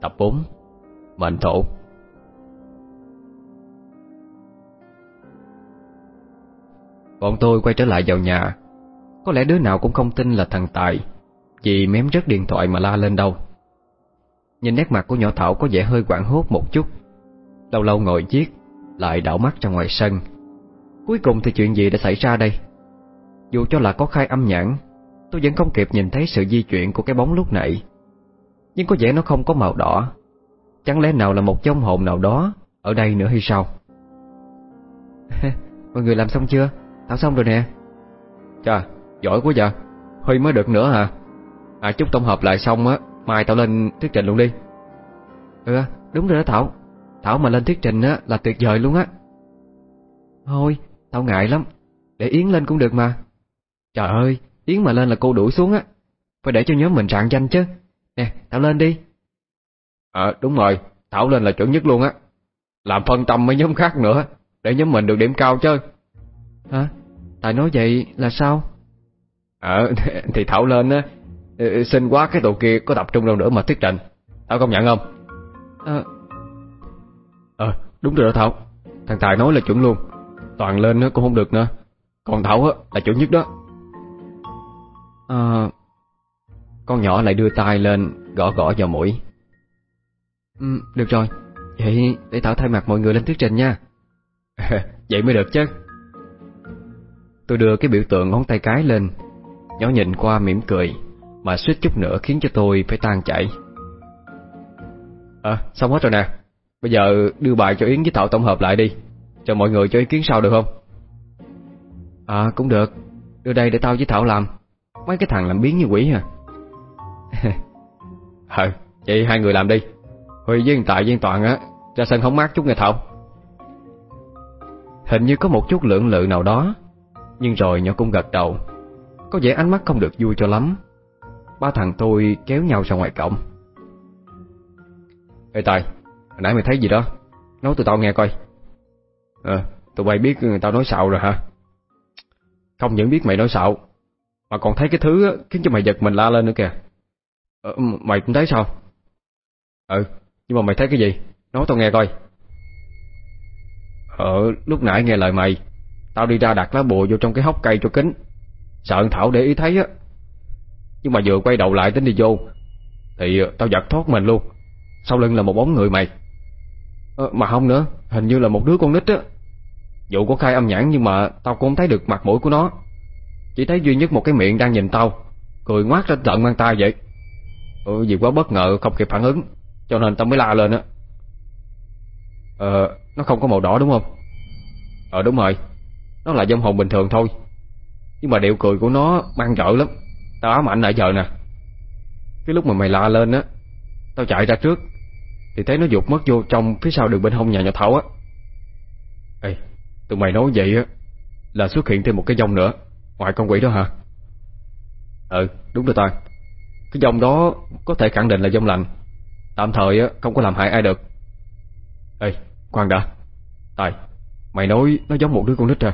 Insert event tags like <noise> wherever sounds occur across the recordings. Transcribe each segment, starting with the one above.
Tập 4 Mệnh thổ. Bọn tôi quay trở lại vào nhà. Có lẽ đứa nào cũng không tin là thằng Tài, Vì mém rớt điện thoại mà la lên đâu. Nhìn nét mặt của nhỏ Thảo có vẻ hơi quảng hốt một chút. Lâu lâu ngồi chiếc Lại đảo mắt ra ngoài sân. Cuối cùng thì chuyện gì đã xảy ra đây? Dù cho là có khai âm nhãn, Tôi vẫn không kịp nhìn thấy sự di chuyển của cái bóng lúc nãy. Nhưng có vẻ nó không có màu đỏ. Chẳng lẽ nào là một trong hồn nào đó Ở đây nữa hay sao? <laughs> Mọi người làm xong chưa? Thảo xong rồi nè. Chà, giỏi quá vậy. Huy mới được nữa hả? À chút tổng hợp lại xong á, Mai tao lên thuyết trình luôn đi. Ừ đúng rồi đó Thảo. Thảo mà lên thuyết trình á là tuyệt vời luôn á. Thôi, Tao ngại lắm. Để Yến lên cũng được mà. Trời ơi, Yến mà lên là cô đuổi xuống á. Phải để cho nhóm mình rạng danh chứ. Nè Thảo lên đi. Ờ đúng rồi. Thảo lên là chuẩn nhất luôn á. Làm phân tâm mấy nhóm khác nữa Để nhóm mình được điểm cao chứ. Hả? Tại nói vậy là sao? Ờ <laughs> thì Thảo lên á. Xin quá cái tụi kia có tập trung đâu nữa mà thuyết trình. Thảo công nhận không? Ờ. Ờ đúng rồi đó Thảo. Thằng Tài nói là chuẩn luôn. Toàn lên cũng không được nữa. Còn Thảo là chuẩn nhất đó. À, Con nhỏ lại đưa tay lên Gõ gõ vào mũi. Ừ, Được rồi. Vậy để Thảo thay mặt mọi người lên thuyết trình nha. <laughs> Vậy mới được chứ. Tôi đưa cái biểu tượng ngón tay cái lên. Nhỏ nhìn qua mỉm cười Mà suýt chút nữa khiến cho tôi phải tan chảy. À xong hết rồi nè. Bây giờ đưa bài cho Yến với Thảo tổng hợp lại đi Cho mọi người cho ý kiến sau được không? À cũng được. Đưa đây để tao với Thảo làm. Mấy cái thằng làm biến như quỷ à <laughs> Ờ Vậy hai người làm đi. Huy với Tại với Toàn á, Ra sân hóng mát chút nghe Thảo. Hình như có một chút lưỡng lự nào đó, Nhưng rồi nhỏ cũng gật đầu. Có vẻ ánh mắt không được vui cho lắm. Ba thằng tôi kéo nhau ra ngoài cổng. Ê Tài, Hồi nãy mày thấy gì đó? Nói tụi tao nghe coi. Ờ Tụi bay biết người tao nói xạo rồi hả? Không những biết mày nói xạo, Mà còn thấy cái thứ khiến cho mày giật mình la lên nữa kìa ờ, Mày cũng thấy sao? Ừ Nhưng mà mày thấy cái gì? Nói tao nghe coi. Ờ lúc nãy nghe lời mày. Tao đi ra đặt lá bùa vô trong cái hốc cây cho kính. Sợ Thảo để ý thấy á. Nhưng mà vừa quay đầu lại tính đi vô Thì ờ, tao giật thoát mình luôn. Sau lưng là một bóng người mày. Ờ, Mà không nữa Hình như là một đứa con nít á. Dù có khai âm nhãn nhưng mà Tao cũng không thấy được mặt mũi của nó. Chỉ thấy duy nhất một cái miệng đang nhìn tao Cười ngoác ra tận mang tay vậy ừ, Vì quá bất ngờ không kịp phản ứng Cho nên tao mới la lên á. Ờ Nó không có màu đỏ đúng không? Ờ đúng rồi. Nó là dông hồn bình thường thôi. Nhưng mà điệu cười của nó mang rợ lắm. Tao ám ảnh nãy giờ nè. Cái lúc mà mày la lên á Tao chạy ra trước Thì thấy nó dục mất vô trong phía sau đường bên hông nhà nhỏ Thảo á. Ê Tụi mày nói vậy á Là xuất hiện thêm một cái dông nữa Ngoài con quỷ đó hả? Ừ đúng rồi tao. Cái dòng đó có thể khẳng định là dòng lành Tạm thời á không có làm hại ai được. Ê khoan đã. Tài Mày nói nó giống một đứa con nít rồi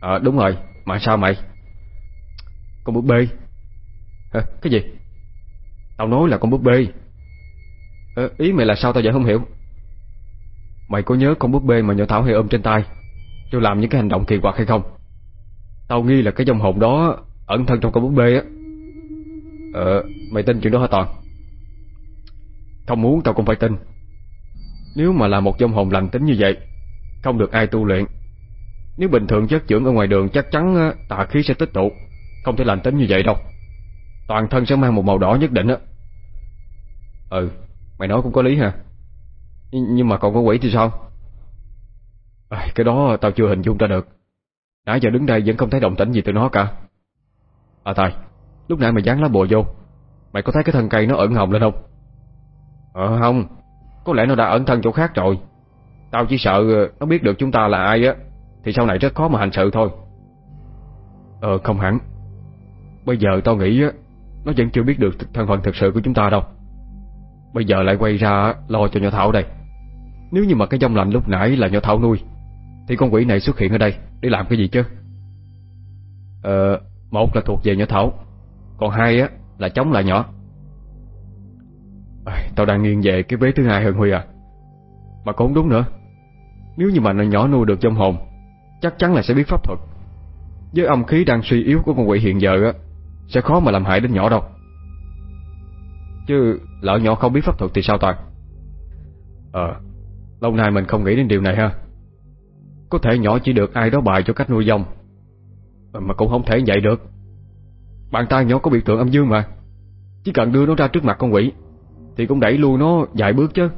Ờ đúng rồi. Mà sao mày? Con búp bê. Hả, Cái gì? Tao nói là con búp bê. À, Ý mày là sao tao vậy không hiểu? Mày có nhớ con búp bê mà nhỏ Thảo hay ôm trên tay? Cho làm những cái hành động kỳ quặc hay không? Tao nghi là cái dòng hồn đó Ẩn thân trong con búp bê á. Ờ Mày tin chuyện đó hả Toàn? Không muốn tao cũng phải tin. Nếu mà là một trong hồn lành tính như vậy Không được ai tu luyện. Nếu bình thường chất trưởng ở ngoài đường Chắc chắn tà khí sẽ tích tụ Không thể lành tính như vậy đâu. Toàn thân sẽ mang một màu đỏ nhất định á. Ừ Mày nói cũng có lý hả Nhưng mà còn có quỷ thì sao? À, Cái đó tao chưa hình dung ra được. Nãy giờ đứng đây vẫn không thấy động tĩnh gì từ nó cả. À Tài Lúc nãy mày dán lá bùa vô. Mày có thấy cái thân cây nó ẩn hồng lên không? Ờ không. Có lẽ nó đã ẩn thân chỗ khác rồi. Tao chỉ sợ ờ, nó biết được chúng ta là ai á, Thì sau này rất khó mà hành sự thôi. Ờ không hẳn. Bây giờ tao nghĩ á, Nó vẫn chưa biết được thân phận thực sự của chúng ta đâu. Bây giờ lại quay ra lo cho nhỏ Thảo đây. Nếu như mà cái dông lạnh lúc nãy là nhỏ Thảo nuôi, Thì con quỷ này xuất hiện ở đây Để làm cái gì chứ? Ờ Một là thuộc về nhỏ Thảo. Còn hai á là chống lại nhỏ. À, Tao đang nghiêng về cái vế thứ hai hơn Huy à. Mà cũng đúng nữa. Nếu như mà nó nhỏ nuôi được trong hồn Chắc chắn là sẽ biết pháp thuật. Với âm khí đang suy yếu của con quỷ hiện giờ á Sẽ khó mà làm hại đến nhỏ đâu. Chứ lỡ nhỏ không biết pháp thuật thì sao Toàn Ờ Lâu nay mình không nghĩ đến điều này ha. Có thể nhỏ chỉ được ai đó bài cho cách nuôi dòng Mà cũng không thể vậy được. Bàn tay nhỏ có biểu tượng âm dương mà. Chỉ cần đưa nó ra trước mặt con quỷ Thì cũng đẩy lui nó vài bước chứ.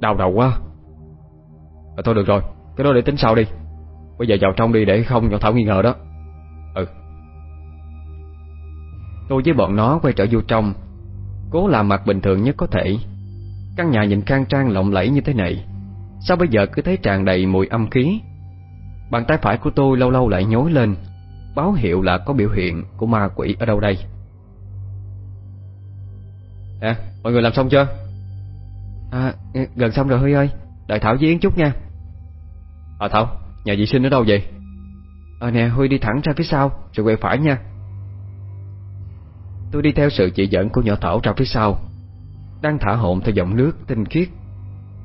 Đau đầu quá. À, Thôi được rồi Cái đó để tính sau đi. Bây giờ vào trong đi để không nhỏ Thảo nghi ngờ đó. Ừ. Tôi với bọn nó quay trở vô trong Cố làm mặt bình thường nhất có thể. Căn nhà nhìn khang trang lộng lẫy như thế này Sao bây giờ cứ thấy tràn đầy mùi âm khí? Bàn tay phải của tôi lâu lâu lại nhối lên Báo hiệu là có biểu hiện của ma quỷ ở đâu đây À, mọi người làm xong chưa? À, ừ, gần xong rồi Huy ơi Đợi Thảo với Yến chút nha À Thảo, nhà vệ sinh ở đâu vậy? À nè, Huy đi thẳng ra phía sau Rồi quay phải nha Tôi đi theo sự chỉ dẫn của nhỏ Thảo ra phía sau Đang thả hồn theo dòng nước tinh khiết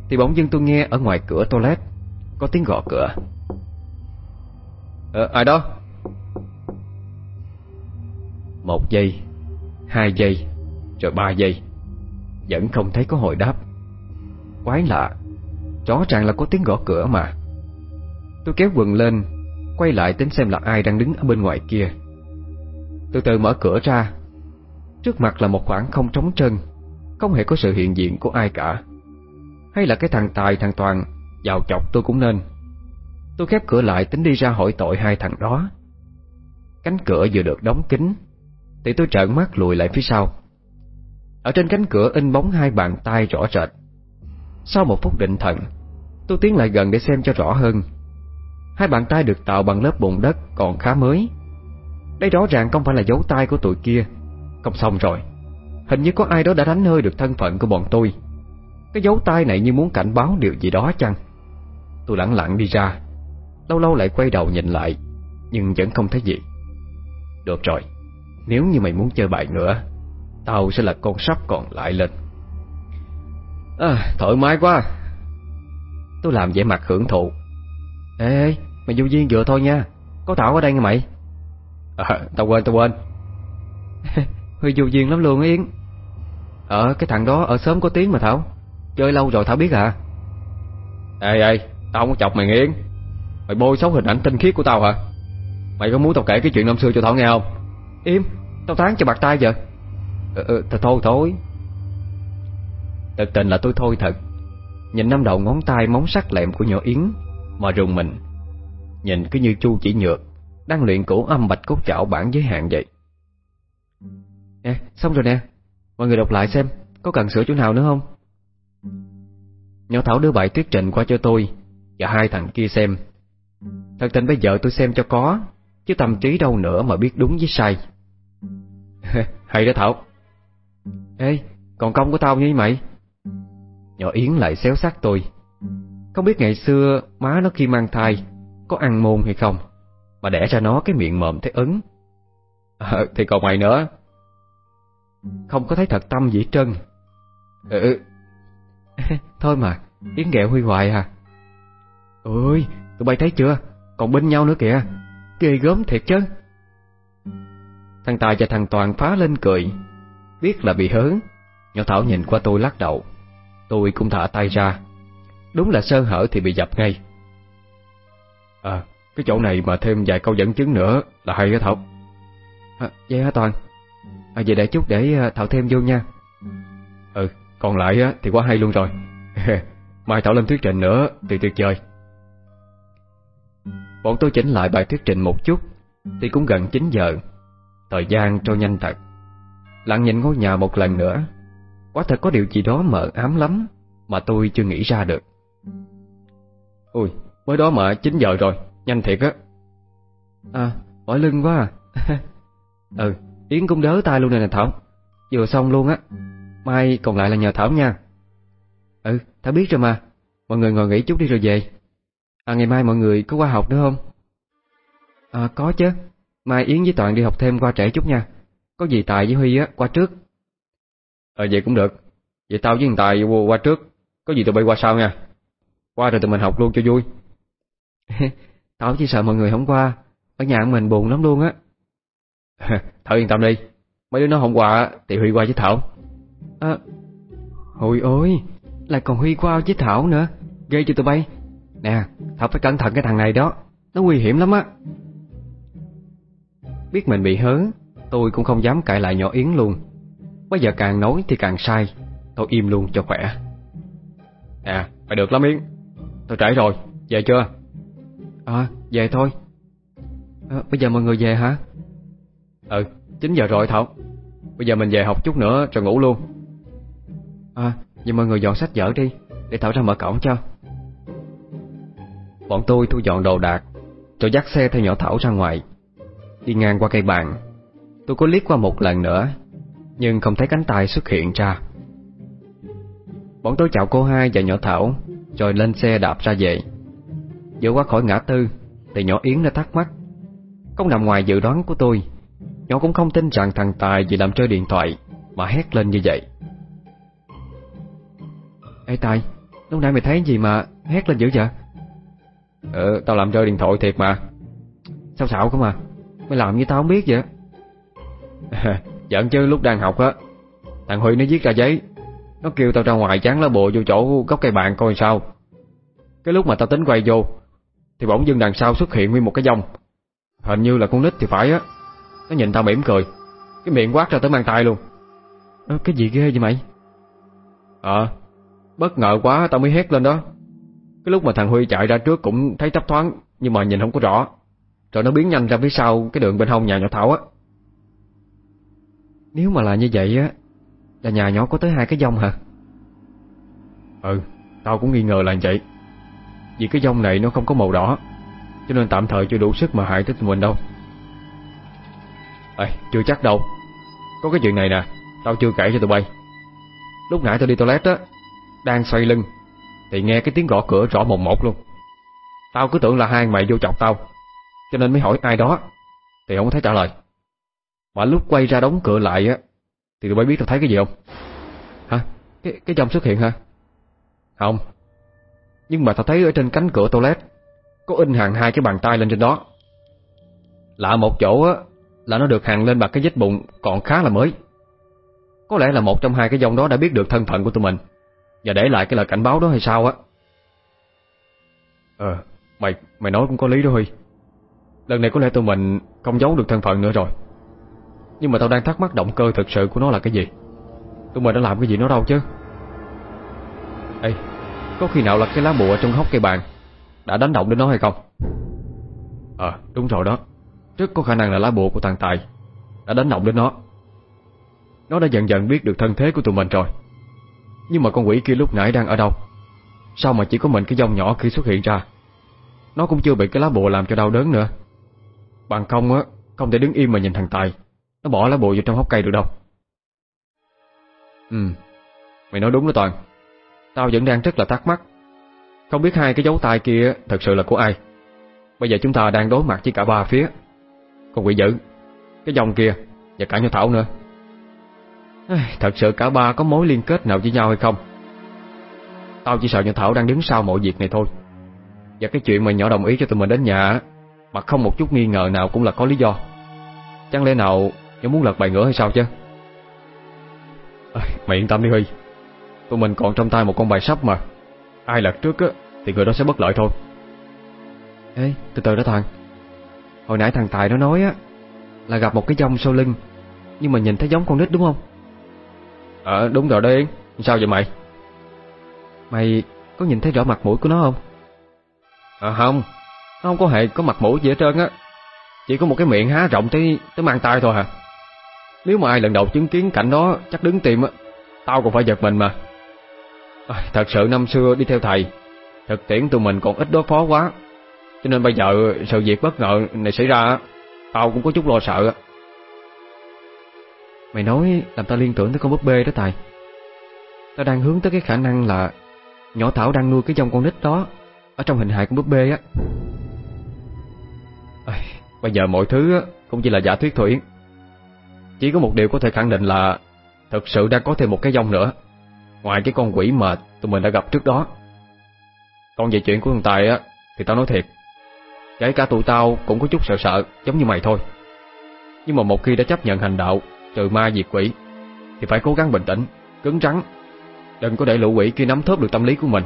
Thì bỗng dưng tôi nghe ở ngoài cửa toilet Có tiếng gõ cửa Ờ, ai đó? Một giây, Hai giây, Rồi ba giây. Vẫn không thấy có hồi đáp. Quái lạ, Rõ ràng là có tiếng gõ cửa mà. Tôi kéo quần lên, Quay lại tính xem là ai đang đứng ở bên ngoài kia. Từ từ mở cửa ra. Trước mặt là một khoảng không trống trơn, Không hề có sự hiện diện của ai cả. Hay là cái thằng Tài, thằng Toàn Vào chọc tôi cũng nên. Tôi khép cửa lại tính đi ra hỏi tội hai thằng đó. Cánh cửa vừa được đóng kín thì tôi trợn mắt lùi lại phía sau. Ở trên cánh cửa in bóng hai bàn tay rõ rệt. Sau một phút định thần, Tôi tiến lại gần để xem cho rõ hơn. Hai bàn tay được tạo bằng lớp bùn đất còn khá mới. Đây rõ ràng không phải là dấu tay của tụi kia. Không xong rồi. Hình như có ai đó đã đánh hơi được thân phận của bọn tôi. Cái dấu tay này như muốn cảnh báo điều gì đó chăng? Tôi lặng lặng đi ra. Lâu lâu lại quay đầu nhìn lại, Nhưng vẫn không thấy gì. Được rồi. Nếu như mày muốn chơi bài nữa, Tao sẽ là con sắp còn lại lên. À thoải mái quá. Tôi làm vẻ mặt hưởng thụ. Ê, mày vô duyên vừa thôi nha. Có Thảo ở đây nghe mày. À tao quên tao quên. <laughs> Huy vô duyên lắm luôn Yến. Ờ cái thằng đó ở sớm có tiếng mà Thảo. Chơi lâu rồi Thảo biết à? Ê ê, Tao không có chọc mày Yến. Mày bôi xấu hình ảnh tinh khiết của tao hả? Mày có muốn tao kể cái chuyện năm xưa cho Thảo nghe không? Im Tao tán cho bạc tay vậy ừ, ừ, Thôi thôi. Thật tình là tôi thôi thật. Nhìn năm đầu ngón tay móng sắc lẹm của nhỏ Yến Mà rùng mình. Nhìn cứ như chu chỉ nhược Đang luyện cổ âm bạch cốt chảo bản giới hạn vậy. Nè xong rồi nè. Mọi người đọc lại xem Có cần sửa chỗ nào nữa không? Nhỏ Thảo đưa bài thuyết trình qua cho tôi Và hai thằng kia xem. Thật tình bây giờ tôi xem cho có Chứ tâm trí đâu nữa mà biết đúng với sai. <laughs> Hay đó Thảo. Ê Còn công của tao như mày? Nhỏ Yến lại xéo xác tôi. Không biết ngày xưa má nó khi mang thai Có ăn môn hay không? Mà đẻ ra nó cái miệng mồm thế ấn. À, Thì còn mày nữa. Không có thấy thật tâm gì trân Ừ. ừ. <laughs> Thôi mà Yến ghẹo Huy hoài à. Ôi Tụi bay thấy chưa? Còn bên nhau nữa kìa. Ghê gớm thiệt chứ. Thằng Tài và thằng Toàn phá lên cười. Biết là bị hớ. Nhỏ Thảo nhìn qua tôi lắc đầu. Tôi cũng thả tay ra. Đúng là sơ hở thì bị dập ngay. À Cái chỗ này mà thêm vài câu dẫn chứng nữa Là hay đó Thảo. À, Vậy hả Toàn? À, Vậy để chút để à, Thảo thêm vô nha. Ừ Còn lại thì quá hay luôn rồi. <laughs> Mai Thảo lên thuyết trình nữa Thì tuyệt vời. Bọn tôi chỉnh lại bài thuyết trình một chút Thì cũng gần 9 giờ. Thời gian trôi nhanh thật. Lặng nhìn ngôi nhà một lần nữa. Quá thật có điều gì đó mờ ám lắm Mà tôi chưa nghĩ ra được. Ui, mới đó mà 9 giờ rồi Nhanh thiệt á. À, mỏi lưng quá à. <laughs> Ừ, Yến cũng đỡ tay luôn này nè Thảo. Vừa xong luôn á. Mai còn lại là nhờ Thảo nha. Ừ, Thảo biết rồi mà. Mọi người ngồi nghỉ chút đi rồi về. À ngày mai mọi người có qua học nữa không? À có chứ. Mai Yến với Toàn đi học thêm qua trễ chút nha. Có gì Tài với Huy á qua trước. Ờ vậy cũng được. Vậy tao với thằng Tài qua trước. Có gì tụi bay qua sau nha. Qua rồi tụi mình học luôn cho vui. <laughs> Tao chỉ sợ mọi người không qua. Ở nhà mình buồn lắm luôn á. <laughs> Thảo yên tâm đi. Mấy đứa nó không qua thì Huy qua với Thảo. À Ôi ôi Lại còn Huy qua với Thảo nữa. Ghê cho tụi bay. Nè Thảo phải cẩn thận cái thằng này đó. Nó nguy hiểm lắm á Biết mình bị hớn Tôi cũng không dám cãi lại nhỏ Yến luôn. Bây giờ càng nói thì càng sai Tôi im luôn cho khỏe. À phải được lắm Yến. Tôi trễ rồi Về chưa? À về thôi. À, Bây giờ mọi người về hả? Ừ 9 giờ rồi Thảo. Bây giờ mình về học chút nữa rồi ngủ luôn. À vậy mọi người dọn sách vở đi Để Thảo ra mở cổng cho. Bọn tôi thu dọn đồ đạc Rồi dắt xe theo nhỏ Thảo ra ngoài. Đi ngang qua cây bàn. Tôi có liếc qua một lần nữa, Nhưng không thấy cánh tay xuất hiện ra. Bọn tôi chào cô hai và nhỏ Thảo, Rồi lên xe đạp ra về. Vừa qua khỏi ngã tư, Thì nhỏ Yến đã thắc mắc. Không nằm ngoài dự đoán của tôi, Nhỏ cũng không tin rằng thằng Tài vì làm chơi điện thoại Mà hét lên như vậy. Ê Tài, Lúc nãy mày thấy gì mà hét lên dữ vậy? Ừ tao làm rơi điện thoại thiệt mà. Sao xạo không mà. Mày làm như tao không biết vậy. <laughs> Giận chứ lúc đang học á Thằng Huy nó viết ra giấy. Nó kêu tao ra ngoài chán lá bộ vô chỗ góc cây bàn coi sao. Cái lúc mà tao tính quay vô Thì bỗng dưng đằng sau xuất hiện nguyên một cái dông Hình như là con nít thì phải á. Nó nhìn tao mỉm cười Cái miệng quát ra tới mang tay luôn. À, Cái gì ghê vậy mày? Ờ Bất ngờ quá tao mới hét lên đó. Cái lúc mà thằng Huy chạy ra trước cũng thấy thấp thoáng Nhưng mà nhìn không có rõ rồi nó biến nhanh ra phía sau Cái đường bên hông nhà nhỏ Thảo á. Nếu mà là như vậy á Là nhà nhỏ có tới hai cái dông hả? Ừ Tao cũng nghi ngờ là vậy. Vì cái dông này nó không có màu đỏ Cho nên tạm thời chưa đủ sức mà hại tới tụi mình đâu. Ê, chưa chắc đâu. Có cái chuyện này nè Tao chưa kể cho tụi bay. Lúc nãy tao đi toilet á Đang xoay lưng Thì nghe cái tiếng gõ cửa rõ mồm một luôn. Tao cứ tưởng là hai mày vô chọc tao. Cho nên mới hỏi ai đó. Thì không thấy trả lời. Mà lúc quay ra đóng cửa lại á Thì tụi bay biết tao thấy cái gì không? Hả? Cái, cái dòng xuất hiện hả? Không. Nhưng mà tao thấy ở trên cánh cửa toilet Có in hàng hai cái bàn tay lên trên đó. Lạ một chỗ á Là nó được hàng lên bằng cái vết bụng Còn khá là mới. Có lẽ là một trong hai cái dòng đó đã biết được thân phận của tụi mình Và để lại cái lời cảnh báo đó hay sao á. Ờ Mày mày nói cũng có lý đó Huy. Lần này có lẽ tụi mình không giấu được thân phận nữa rồi. Nhưng mà tao đang thắc mắc động cơ thực sự của nó là cái gì? Tụi mình đã làm cái gì nó đâu chứ? Ê, Có khi nào là cái lá bùa trong hốc cây bàn Đã đánh động đến nó hay không? Ờ đúng rồi đó. Rất có khả năng là lá bùa của thằng Tài Đã đánh động đến nó. Nó đã dần dần biết được thân thế của tụi mình rồi. Nhưng mà con quỷ kia lúc nãy đang ở đâu? Sao mà chỉ có mình cái dòng nhỏ khi xuất hiện ra? Nó cũng chưa bị cái lá bùa làm cho đau đớn nữa. Bằng không á Không thể đứng im mà nhìn thằng Tài. Nó bỏ lá bùa vô trong hốc cây được đâu. Ừ. Mày nói đúng đó Toàn. Tao vẫn đang rất là thắc mắc. Không biết hai cái dấu tay kia thật sự là của ai. Bây giờ chúng ta đang đối mặt với cả ba phía. Con quỷ dữ Cái dòng kia Và cả nhỏ Thảo nữa. Thật sự cả ba có mối liên kết nào với nhau hay không? Tao chỉ sợ nhỏ Thảo đang đứng sau mọi việc này thôi. Và cái chuyện mà nhỏ đồng ý cho tụi mình đến nhà mà không một chút nghi ngờ nào cũng là có lý do. Chẳng lẽ nào nhớ muốn lật bài ngửa hay sao chứ? À, Mày yên tâm đi Huy. Tụi mình còn trong tay một con bài sắp mà. Ai lật trước á Thì người đó sẽ bất lợi thôi. Ê từ từ đó thằng. Hồi nãy thằng Tài nó nói á Là gặp một cái dông sau lưng Nhưng mà nhìn thấy giống con nít đúng không? Ờ đúng rồi đó Sao vậy mày? Mày có nhìn thấy rõ mặt mũi của nó không? À không. Nó không có hề có mặt mũi gì hết trơn á. Chỉ có một cái miệng há rộng tới tới mang tay thôi hả Nếu mà ai lần đầu chứng kiến cảnh đó Chắc đứng tìm á. Tao còn phải giật mình mà. À, Thật sự năm xưa đi theo thầy Thực tiễn tụi mình còn ít đối phó quá. Cho nên bây giờ sự việc bất ngờ này xảy ra Tao cũng có chút lo sợ Mày nói làm tao liên tưởng tới con búp bê đó Tài Tao đang hướng tới cái khả năng là Nhỏ Thảo đang nuôi cái dòng con nít đó Ở trong hình hài con búp bê á. Bây giờ mọi thứ cũng chỉ là giả thuyết thôi. Chỉ có một điều có thể khẳng định là Thực sự đang có thêm một cái dòng nữa. Ngoài cái con quỷ mà tụi mình đã gặp trước đó. Còn về chuyện của thằng Tài á Thì tao nói thiệt. Kể cả tụi tao cũng có chút sợ sợ Giống như mày thôi. Nhưng mà một khi đã chấp nhận hành đạo Trừ ma diệt quỷ Thì phải cố gắng bình tĩnh, cứng rắn. Đừng có để lũ quỷ kia nắm thớp được tâm lý của mình.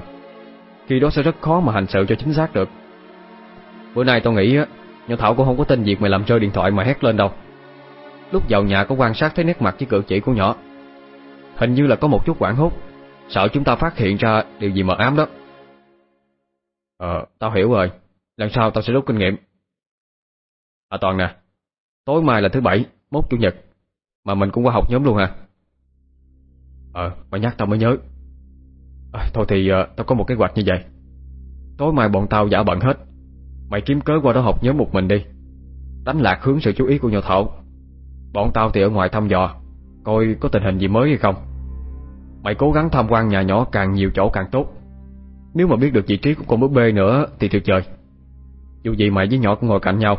Khi đó sẽ rất khó mà hành sự cho chính xác được. Bữa nay tao nghĩ á Nhỏ Thảo cũng không có tin việc mày làm rơi điện thoại mà hét lên đâu. Lúc vào nhà có quan sát thấy nét mặt với cử chỉ của nhỏ. Hình như là có một chút quảng hốt. Sợ chúng ta phát hiện ra điều gì mờ ám đó. Ờ, tao hiểu rồi. Lần sau tao sẽ rút kinh nghiệm. À Toàn nè. Tối mai là thứ bảy, mốt chủ nhật. Mà mình cũng qua học nhóm luôn hả? Ờ, mày nhắc tao mới nhớ. À, Thôi thì uh, tao có một kế hoạch như vậy. Tối mai bọn tao giả bận hết. Mày kiếm cớ qua đó học nhóm một mình đi. Đánh lạc hướng sự chú ý của nhỏ thọ. Bọn tao thì ở ngoài thăm dò Coi có tình hình gì mới hay không. Mày cố gắng tham quan nhà nhỏ càng nhiều chỗ càng tốt. Nếu mà biết được vị trí của con búp bê nữa Thì tuyệt vời. Dù gì mày với nhỏ cũng ngồi cạnh nhau.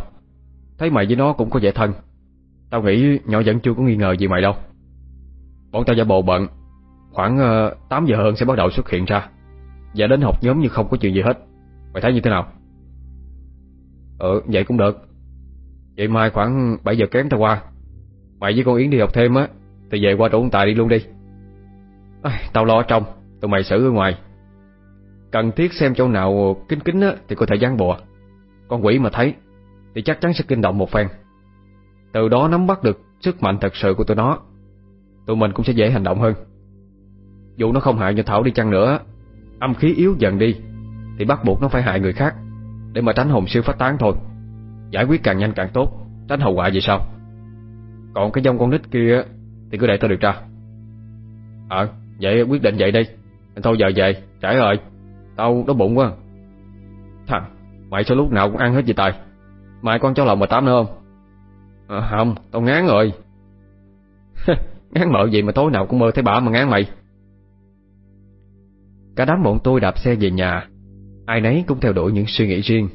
Thấy mày với nó cũng có vẻ thân. Tao nghĩ nhỏ vẫn chưa có nghi ngờ gì mày đâu. Bọn tao giả bộ bận. Khoảng ờ, uh, 8 giờ hơn sẽ bắt đầu xuất hiện ra. Và đến học nhóm như không có chuyện gì hết. Mày thấy như thế nào? Ừ vậy cũng được. Vậy mai khoảng 7 giờ kém tao qua. Mày với con Yến đi học thêm á Thì về qua chỗ ông Tài đi luôn đi. À, Tao lo ở trong Tụi mày xử ở ngoài. Cần thiết xem chỗ nào kín kín á Thì có thể dán bùa Con quỷ mà thấy Thì chắc chắn sẽ kinh động một phen. Từ đó nắm bắt được sức mạnh thật sự của tụi nó Tụi mình cũng sẽ dễ hành động hơn. Dù nó không hại cho Thảo đi chăng nữa Âm khí yếu dần đi Thì bắt buộc nó phải hại người khác. Để mà tránh hồn siêu phát tán thôi. Giải quyết càng nhanh càng tốt. Tránh hậu quả gì sao? Còn cái dông con nít kia Thì cứ để tao điều tra Ờ à, vậy quyết định vậy đi. Thôi giờ về trễ rồi. Tao đói bụng quá. Thằng mày sao lúc nào cũng ăn hết gì tài? Mai con cháu lòng mà tám nữa không? À, Không tao ngán rồi. <laughs> Ngán mợ gì mà tối nào cũng mơ thấy bà mà ngán mày. Cả đám bọn tôi đạp xe về nhà. Ai nấy cũng theo đuổi những suy nghĩ riêng.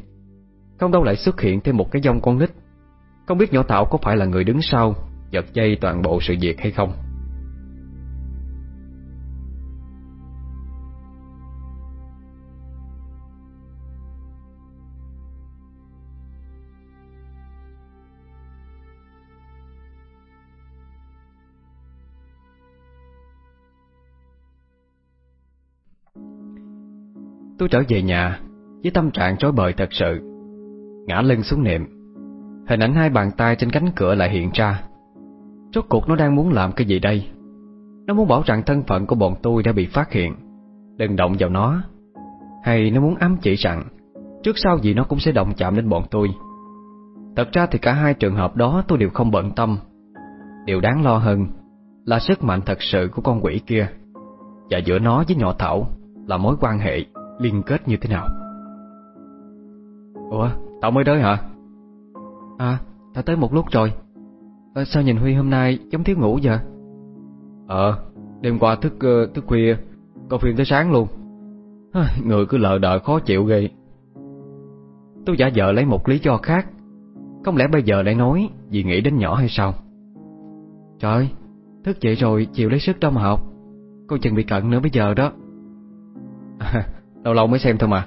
Không đâu lại xuất hiện thêm một cái dông con nít. Không biết nhỏ Tạo có phải là người đứng sau, Giật dây toàn bộ sự việc hay không. Tôi trở về nhà Với tâm trạng rối bời thật sự. Ngã lưng xuống nệm, Hình ảnh hai bàn tay trên cánh cửa lại hiện ra. Rốt cuộc nó đang muốn làm cái gì đây? Nó muốn bảo rằng thân phận của bọn tôi đã bị phát hiện, Đừng động vào nó. Hay nó muốn ám chỉ rằng Trước sau gì nó cũng sẽ động chạm đến bọn tôi. Thật ra thì cả hai trường hợp đó tôi đều không bận tâm. Điều đáng lo hơn Là sức mạnh thật sự của con quỷ kia Và giữa nó với nhỏ Thảo Là mối quan hệ liên kết như thế nào? Ủa, tao mới tới hả? À, tao tới một lúc rồi. À, Sao nhìn Huy hôm nay giống thiếu ngủ vậy? Ờ, đêm qua thức uh, thức khuya Coi phim tới sáng luôn. À, Người cứ lờ đợi khó chịu ghê. Tôi giả vờ lấy một lý do khác. Không lẽ bây giờ lại nói Vì nghĩ đến nhỏ hay sao? Trời Thức dậy rồi chịu lấy sức đâu mà học. Cô chừng bị cận nữa bây giờ đó. <laughs> À, Lâu lâu mới xem thôi mà.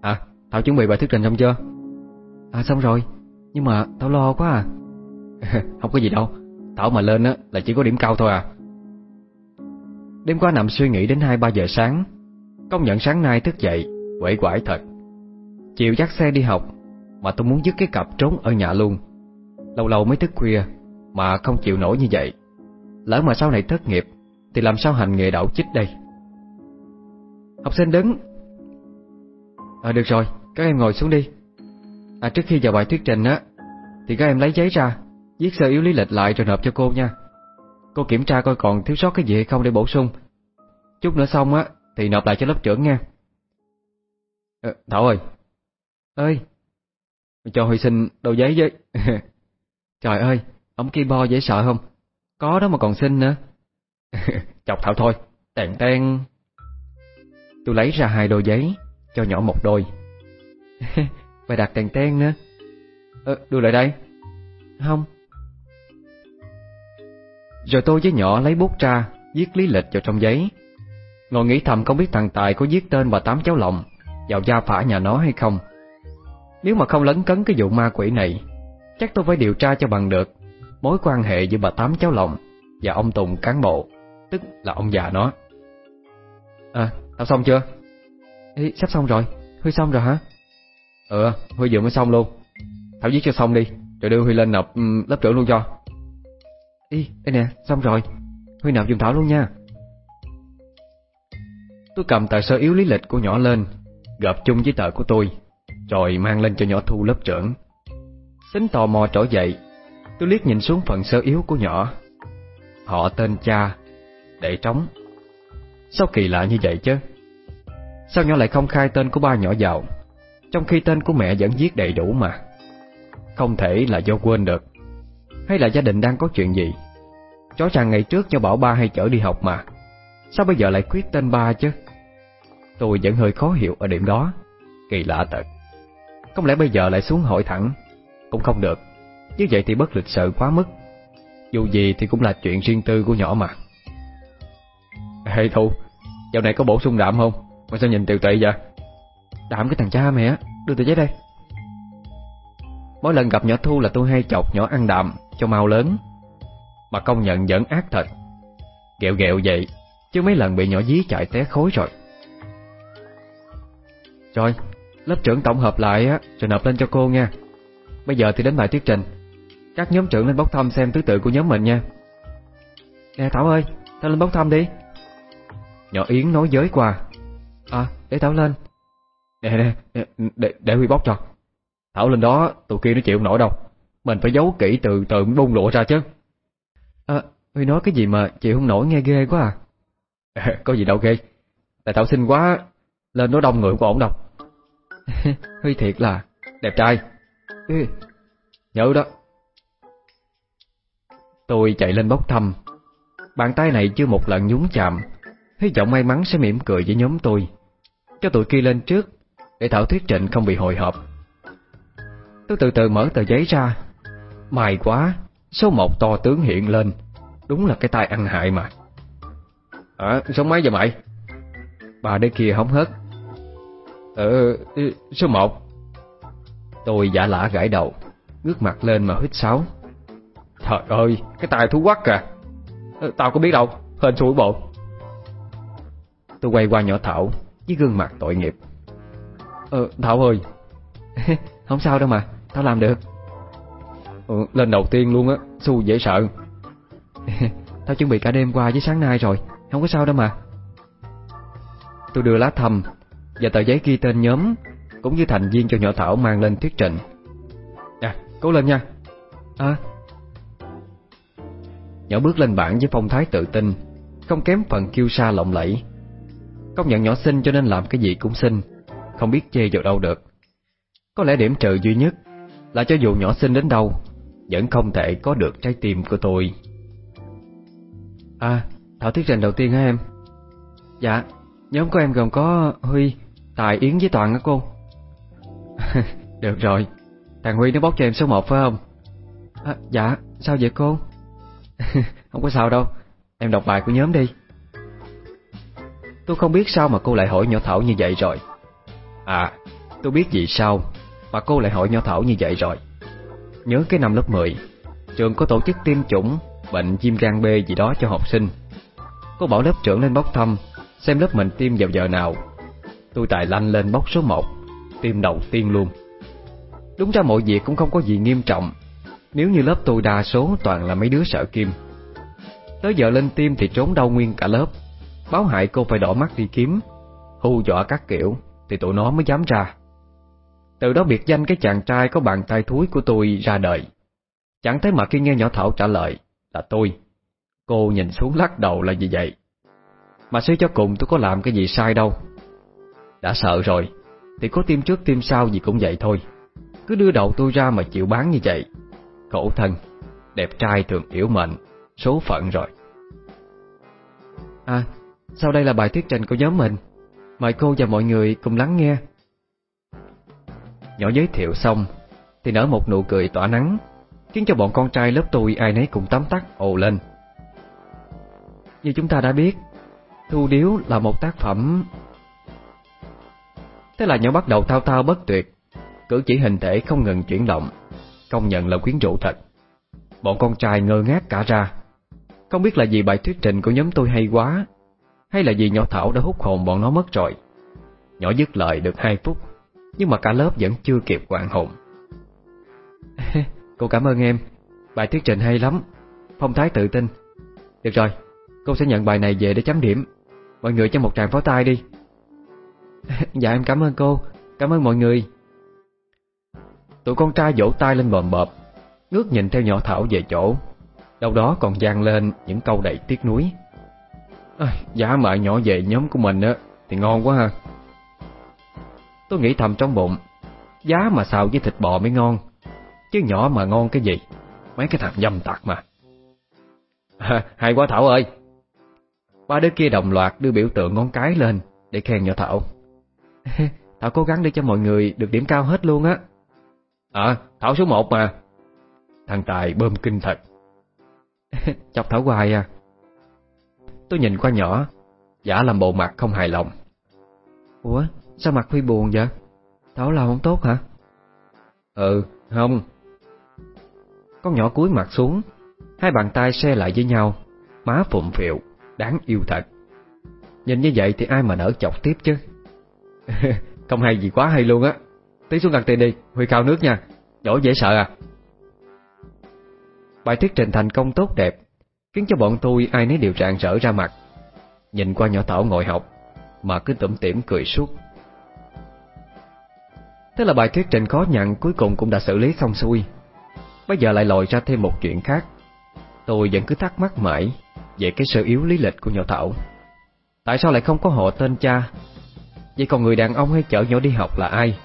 À Thảo chuẩn bị bài thuyết trình xong chưa? À xong rồi. Nhưng mà tao lo quá à. <laughs> Không có gì đâu. Thảo mà lên á, là chỉ có điểm cao thôi à. Đêm qua nằm suy nghĩ đến 2-3 giờ sáng. Công nhận sáng nay thức dậy Quể quải thật. Chiều dắt xe đi học, Mà tôi muốn dứt cái cặp trốn ở nhà luôn. Lâu lâu mới thức khuya, Mà không chịu nổi như vậy. Lỡ mà sau này thất nghiệp, Thì làm sao hành nghề đạo chích đây? Học sinh đứng À được rồi, các em ngồi xuống đi. À trước khi vào bài thuyết trình á Thì các em lấy giấy ra Viết sơ yếu lý lịch lại rồi nộp cho cô nha. Cô kiểm tra coi còn thiếu sót cái gì hay không để bổ sung. Chút nữa xong á Thì nộp lại cho lớp trưởng nha. À, Thảo ơi. Ơi Cho Huy xin đồ giấy với. <laughs> Trời ơi Ông kia bo dễ sợ không? Có đó mà còn xin nữa. <laughs> Chọc Thảo thôi. Tèn ten Tôi lấy ra hai đồ giấy cho nhỏ một đôi. <laughs> Bài đặt đèn ten nữa Ờ, đưa lại đây. Không. Rồi tôi với nhỏ lấy bút ra Viết lý lịch vào trong giấy. Ngồi nghĩ thầm không biết thằng Tài có viết tên bà Tám cháu lòng Vào gia phả nhà nó hay không. Nếu mà không lấn cấn cái vụ ma quỷ này Chắc tôi phải điều tra cho bằng được Mối quan hệ giữa bà Tám cháu lòng Và ông Tùng cán bộ Tức là ông già nó. À, tao xong chưa? Ê, sắp xong rồi, Huy xong rồi hả? Ừ, Huy vừa mới xong luôn. Thảo viết cho xong đi Rồi đưa Huy lên nộp um, lớp trưởng luôn cho. Ý, đây nè, xong rồi. Huy nộp giùm Thảo luôn nha. Tôi cầm tờ sơ yếu lý lịch của nhỏ lên Gợp chung với tờ của tôi Rồi mang lên cho nhỏ thu lớp trưởng. Tính tò mò trỗi dậy Tôi liếc nhìn xuống phần sơ yếu của nhỏ. Họ tên cha Để trống. Sao kỳ lạ như vậy chứ? Sao nhỏ lại không khai tên của ba nhỏ vào? Trong khi tên của mẹ vẫn viết đầy đủ mà. Không thể là do quên được. Hay là gia đình đang có chuyện gì? Chó chàng ngày trước cho bảo ba hay chở đi học mà. Sao bây giờ lại quyết tên ba chứ? Tôi vẫn hơi khó hiểu ở điểm đó. Kỳ lạ thật. Không lẽ bây giờ lại xuống hỏi thẳng? Cũng không được. Như vậy thì bất lịch sự quá mức. Dù gì thì cũng là chuyện riêng tư của nhỏ mà. Ê Thu Dạo này có bổ sung đạm không? Mà sao nhìn tiều tụy vậy? Đạm cái thằng cha mẹ, Đưa tờ giấy đây. Mỗi lần gặp nhỏ Thu là tôi hay chọc nhỏ ăn đạm Cho mau lớn. Mà công nhận vẫn ác thật. Ghẹo ghẹo vậy, Chứ mấy lần bị nhỏ dí chạy té khối rồi. Rồi, Lớp trưởng tổng hợp lại á, Rồi nộp lên cho cô nha. Bây giờ thì đến bài thuyết trình. Các nhóm trưởng lên bốc thăm xem thứ tự của nhóm mình nha. Nè Thảo ơi, Tao lên bốc thăm đi. Nhỏ Yến nói giới qua. À để Thảo lên. Nè nè Để, để Huy bóc cho. Thảo lên đó tụi kia nó chịu không nổi đâu. Mình phải giấu kỹ từ từ bung lụa ra chứ. À Huy nói cái gì mà chịu không nổi nghe ghê quá à. <laughs> Có gì đâu ghê. Tại Thảo xinh quá Lên nó đông người cũng ổn đâu. <laughs> Huy thiệt là Đẹp trai. Ê, Nhớ đó. Tôi chạy lên bóc thăm. Bàn tay này chưa một lần nhúng chạm. Hy vọng may mắn sẽ mỉm cười với nhóm tôi. Cho tụi kia lên trước, Để Thảo thuyết trình không bị hồi hộp. Tôi từ từ mở tờ giấy ra. May quá, Số một to tướng hiện lên. Đúng là cái tai ăn hại mà. À số mấy giờ mày? Bà đây kia hóng hớt. Ờ ừ, số một. Tôi giả lả gãi đầu, Ngước mặt lên mà hít sáo. Trời ơi, Cái tai thú quắc à. Ờ, tao có biết đâu, Hên xui bộ. Tôi quay qua nhỏ Thảo. Với gương mặt tội nghiệp. Ờ Thảo ơi. <laughs> Không sao đâu mà Tao làm được. Ừ, Lên đầu tiên luôn á Su dễ sợ. <laughs> Tao chuẩn bị cả đêm qua với sáng nay rồi Không có sao đâu mà. Tôi đưa lá thầm Và tờ giấy ghi tên nhóm Cũng như thành viên cho nhỏ Thảo mang lên thuyết trình. À cố lên nha. À. Nhỏ bước lên bảng với phong thái tự tin Không kém phần kiêu sa lộng lẫy. Công nhận nhỏ xinh cho nên làm cái gì cũng xinh. Không biết chê vào đâu được. Có lẽ điểm trừ duy nhất Là cho dù nhỏ xinh đến đâu Vẫn không thể có được trái tim của tôi. À Thảo thuyết trình đầu tiên hả em? Dạ Nhóm của em gồm có Huy Tài Yến với Toàn á cô. <laughs> Được rồi Thằng Huy nó bóc cho em số 1 phải không? À, Dạ sao vậy cô? <laughs> Không có sao đâu Em đọc bài của nhóm đi. Tôi không biết sao mà cô lại hỏi nhỏ Thảo như vậy rồi. À Tôi biết vì sao Mà cô lại hỏi nhỏ Thảo như vậy rồi. Nhớ cái năm lớp 10 Trường có tổ chức tiêm chủng Bệnh viêm gan B gì đó cho học sinh. Cô bảo lớp trưởng lên bốc thăm, Xem lớp mình tiêm vào giờ nào. Tôi tài lanh lên bốc số 1 Tiêm đầu tiên luôn. Đúng ra mọi việc cũng không có gì nghiêm trọng. Nếu như lớp tôi đa số toàn là mấy đứa sợ kim. Tới giờ lên tiêm thì trốn đau nguyên cả lớp. Báo hại cô phải đỏ mắt đi kiếm. Hù dọa các kiểu, Thì tụi nó mới dám ra. Từ đó biệt danh cái chàng trai có bàn tay thúi của tôi ra đời. Chẳng thấy mà khi nghe nhỏ Thảo trả lời Là tôi. Cô nhìn xuống lắc đầu là gì vậy. Mà suy cho cùng tôi có làm cái gì sai đâu. Đã sợ rồi, Thì có tim trước tim sau gì cũng vậy thôi. Cứ đưa đầu tôi ra mà chịu bán như vậy. Khổ thân, Đẹp trai thường yếu mệnh, Số phận rồi. À sau đây là bài thuyết trình của nhóm mình. Mời cô và mọi người cùng lắng nghe. Nhỏ giới thiệu xong, Thì nở một nụ cười tỏa nắng, Khiến cho bọn con trai lớp tôi ai nấy cùng tắm tắt, ồ lên. Như chúng ta đã biết, Thu điếu là một tác phẩm, Thế là nhỏ bắt đầu thao thao bất tuyệt. Cử chỉ hình thể không ngừng chuyển động, Công nhận là quyến rũ thật. Bọn con trai ngơ ngác cả ra. Không biết là vì bài thuyết trình của nhóm tôi hay quá hay là vì nhỏ Thảo đã hút hồn bọn nó mất rồi. Nhỏ dứt lời được 2 phút Nhưng mà cả lớp vẫn chưa kịp quạng hồn. <laughs> Cô cảm ơn em. Bài thuyết trình hay lắm. Phong thái tự tin. Được rồi, cô sẽ nhận bài này về để chấm điểm. Mọi người cho một tràng pháo tay đi. <laughs> Dạ em cảm ơn cô. Cảm ơn mọi người. Tụi con trai vỗ tay lên bòm bợp Ngước nhìn theo nhỏ Thảo về chỗ. Đâu đó còn gian lên những câu đầy tiếc nuối à, Giá mà nhỏ về nhóm của mình á Thì ngon quá ha. Tôi nghĩ thầm trong bụng Giá mà xào với thịt bò mới ngon Chứ nhỏ mà ngon cái gì? Mấy cái thằng dâm tặc mà. À, Hay quá Thảo ơi. Ba đứa kia đồng loạt đưa biểu tượng ngón cái lên Để khen nhỏ Thảo. <laughs> Thảo cố gắng để cho mọi người được điểm cao hết luôn á. À Thảo số 1 mà. Thằng Tài bơm kinh thật. <laughs> Chọc Thảo hoài à. Tôi nhìn qua nhỏ. Giả làm bộ mặt không hài lòng. Ủa, sao mặt Huy buồn vậy? Thảo là không tốt hả? Ừ không. Con nhỏ cúi mặt xuống. Hai bàn tay xe lại với nhau. Má phụng phịu, Đáng yêu thật. Nhìn như vậy thì ai mà nở chọc tiếp chứ? <laughs> Không hay gì quá hay luôn á. Tí xuống đặt tiền đi, Huy cao nước nha. Dỗ dễ sợ à. Bài thuyết trình thành công tốt đẹp. Khiến cho bọn tôi ai nấy đều rạng rỡ ra mặt. Nhìn qua nhỏ Thảo ngồi học, Mà cứ tủm tỉm cười suốt. Thế là bài thuyết trình khó nhận Cuối cùng cũng đã xử lý xong xuôi. Bây giờ lại lòi ra thêm một chuyện khác. Tôi vẫn cứ thắc mắc mãi Về cái sơ yếu lý lịch của nhỏ Thảo. Tại sao lại không có họ tên cha? Vậy còn người đàn ông hay chở nhỏ đi học là ai?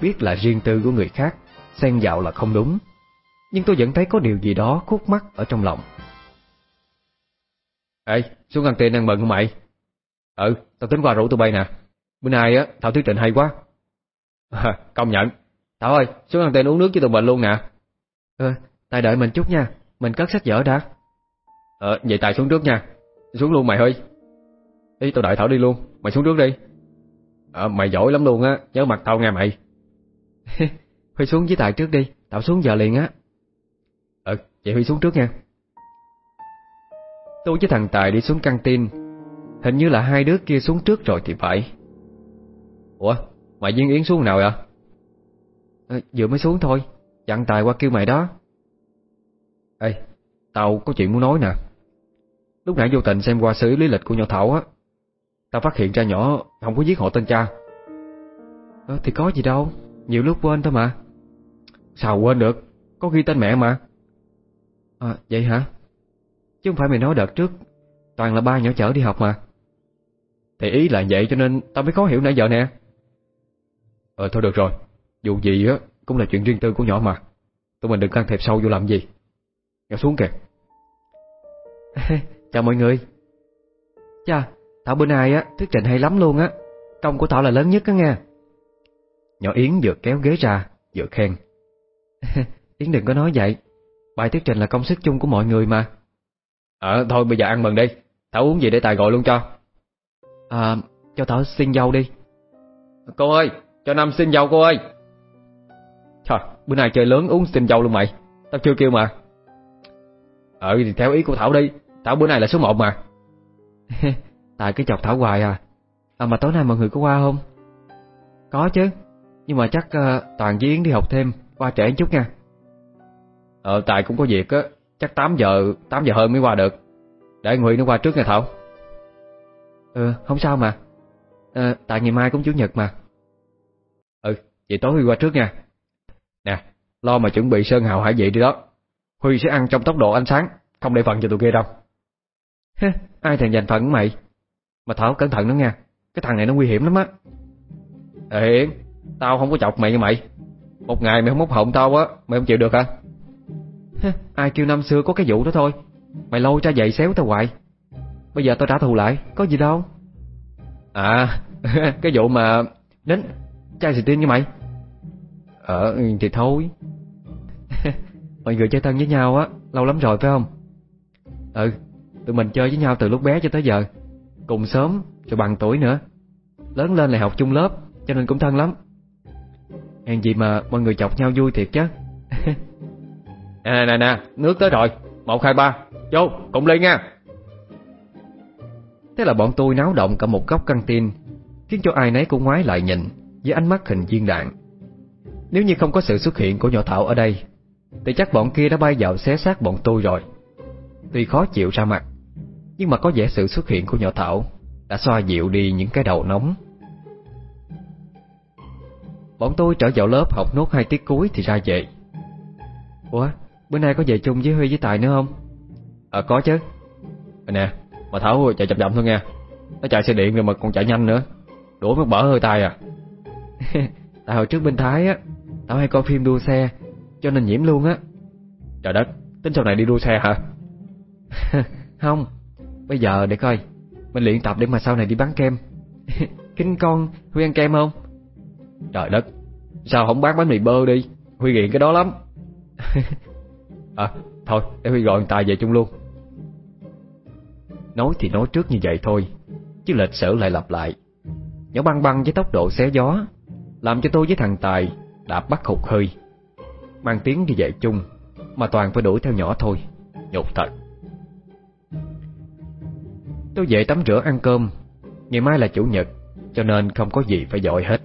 Biết là riêng tư của người khác, Xen dạo là không đúng. Nhưng tôi vẫn thấy có điều gì đó khúc mắc ở trong lòng. Ê, xuống ăn tiền ăn mừng không mày? Ừ, tao tính qua rủ tụi bay nè. Bữa nay á, Thảo thuyết trình hay quá. À, Công nhận. Thảo ơi, xuống ăn tiền uống nước với tụi mình luôn nè. Ờ, ừ, Tài đợi mình chút nha. Mình cất sách vở đã. Ờ, vậy Tài xuống trước nha. Xuống luôn mày ơi. Ý tao đợi Thảo đi luôn, mày xuống trước đi. Ờ, mày giỏi lắm luôn á, nhớ mặt tao nghe mày. <laughs> Huy xuống với Tài trước đi, Tao xuống giờ liền á. Ừ, vậy Huy xuống trước nha. Tôi với thằng Tài đi xuống căng tin. Hình như là hai đứa kia xuống trước rồi thì phải. Ủa, mày Duyên Yến xuống nào vậy? À, vừa mới xuống thôi, dặn Tài qua kêu mày đó. Ê, tao có chuyện muốn nói nè. Lúc nãy vô tình xem qua xử lý lịch của nhỏ Thảo á. Tao phát hiện ra nhỏ không có giết họ tên cha. À, Thì có gì đâu. Nhiều lúc quên thôi mà. Sao quên được? Có ghi tên mẹ mà. À vậy hả? Chứ không phải mày nói đợt trước Toàn là ba nhỏ chở đi học mà. Thì ý là vậy cho nên tao mới khó hiểu nãy giờ nè. Ờ thôi được rồi. Dù gì á cũng là chuyện riêng tư của nhỏ mà. Tụi mình đừng can thiệp sâu vô làm gì. Nhỏ xuống kìa. <laughs> Chào mọi người. Chà Thảo bữa nay á thuyết trình hay lắm luôn á. Công của Thảo là lớn nhất á nghe. Nhỏ Yến vừa kéo ghế ra Vừa khen. <laughs> Yến đừng có nói vậy. Bài thuyết trình là công sức chung của mọi người mà Ờ thôi bây giờ ăn mừng đi. Thảo uống gì để Tài gọi luôn cho. À cho Thảo xin dâu đi. Cô ơi cho Nam xin dâu cô ơi. Trời bữa nay chơi lớn uống xin dâu luôn mày. Tao chưa kêu mà. Ờ thì theo ý của Thảo đi. Thảo bữa nay là số 1 mà. <laughs> Tại cái chọc Thảo hoài à. À mà tối nay mọi người có qua không? Có chứ. Nhưng mà chắc uh, Toàn với Yến đi học thêm Qua trễ chút nha. Ờ Tài cũng có việc á Chắc 8 giờ 8 giờ hơn mới qua được. Để Huy nó qua trước nha Thảo. Ừ không sao mà. À, Tại ngày mai cũng Chủ nhật mà. Ừ vậy tối Huy qua trước nha. Nè Lo mà chuẩn bị sơn hào hải vị đi đó. Huy sẽ ăn trong tốc độ ánh sáng Không để phần cho tụi kia đâu. Ai thèm dành phần của mày? Mà Thảo cẩn thận đó nha Cái thằng này nó nguy hiểm lắm á. Ê Tao không có chọc mày như mày. Một ngày mày không móc họng tao á Mày không chịu được hả Ai kêu năm xưa có cái vụ đó thôi. Mày lôi ra dậy xéo tao hoài. Bây giờ tao trả thù lại, Có gì đâu. À <laughs> Cái vụ mà Đến Chai xì tin như mày. Ờ thì thôi. <laughs> Mọi người chơi thân với nhau á, Lâu lắm rồi phải không? Ừ Tụi mình chơi với nhau từ lúc bé cho tới giờ. Cùng sớm, rồi bằng tuổi nữa. Lớn lên lại học chung lớp, Cho nên cũng thân lắm. Hèn gì mà mọi người chọc nhau vui thiệt chứ. Nè nè nè Nước tới rồi. Một hai ba. Vô cùng ly nha. Thế là bọn tôi náo động cả một góc căng tin Khiến cho ai nấy cũng ngoái lại nhìn Với ánh mắt hình viên đạn. Nếu như không có sự xuất hiện của nhỏ Thảo ở đây Thì chắc bọn kia đã bay vào xé xác bọn tôi rồi. Tuy khó chịu ra mặt Nhưng mà có vẻ sự xuất hiện của nhỏ Thảo Đã xoa dịu đi những cái đầu nóng. Bọn tôi trở vào lớp học nốt hai tiết cuối thì ra về Ủa, bữa nay có về chung với Huy với Tài nữa không? Ờ có chứ. Nè, mà Thảo chạy chậm chậm thôi nha Nó chạy xe điện rồi mà còn chạy nhanh nữa. Đuổi mất bở hơi tay à. <laughs> Tại hồi trước bên Thái á Tao hay coi phim đua xe Cho nên nhiễm luôn á. Trời đất, tính sau này đi đua xe hả? <laughs> không Bây giờ để coi. Mình luyện tập để mà sau này đi bán kem. <laughs> Kính con, Huy ăn kem không? Trời đất Sao không bán bánh mì bơ đi? Huy nghiện cái đó lắm À thôi để Huy gọi Tài về chung luôn. Nói thì nói trước như vậy thôi, Chứ lịch sử lại lặp lại. Nhỏ băng băng với tốc độ xé gió, Làm cho tôi với thằng Tài Đã bắt hụt hơi. Mang tiếng đi dạy chung, Mà toàn phải đuổi theo nhỏ thôi. Nhục thật. Tôi về tắm rửa ăn cơm, Ngày mai là chủ nhật, Cho nên không có gì phải dội hết.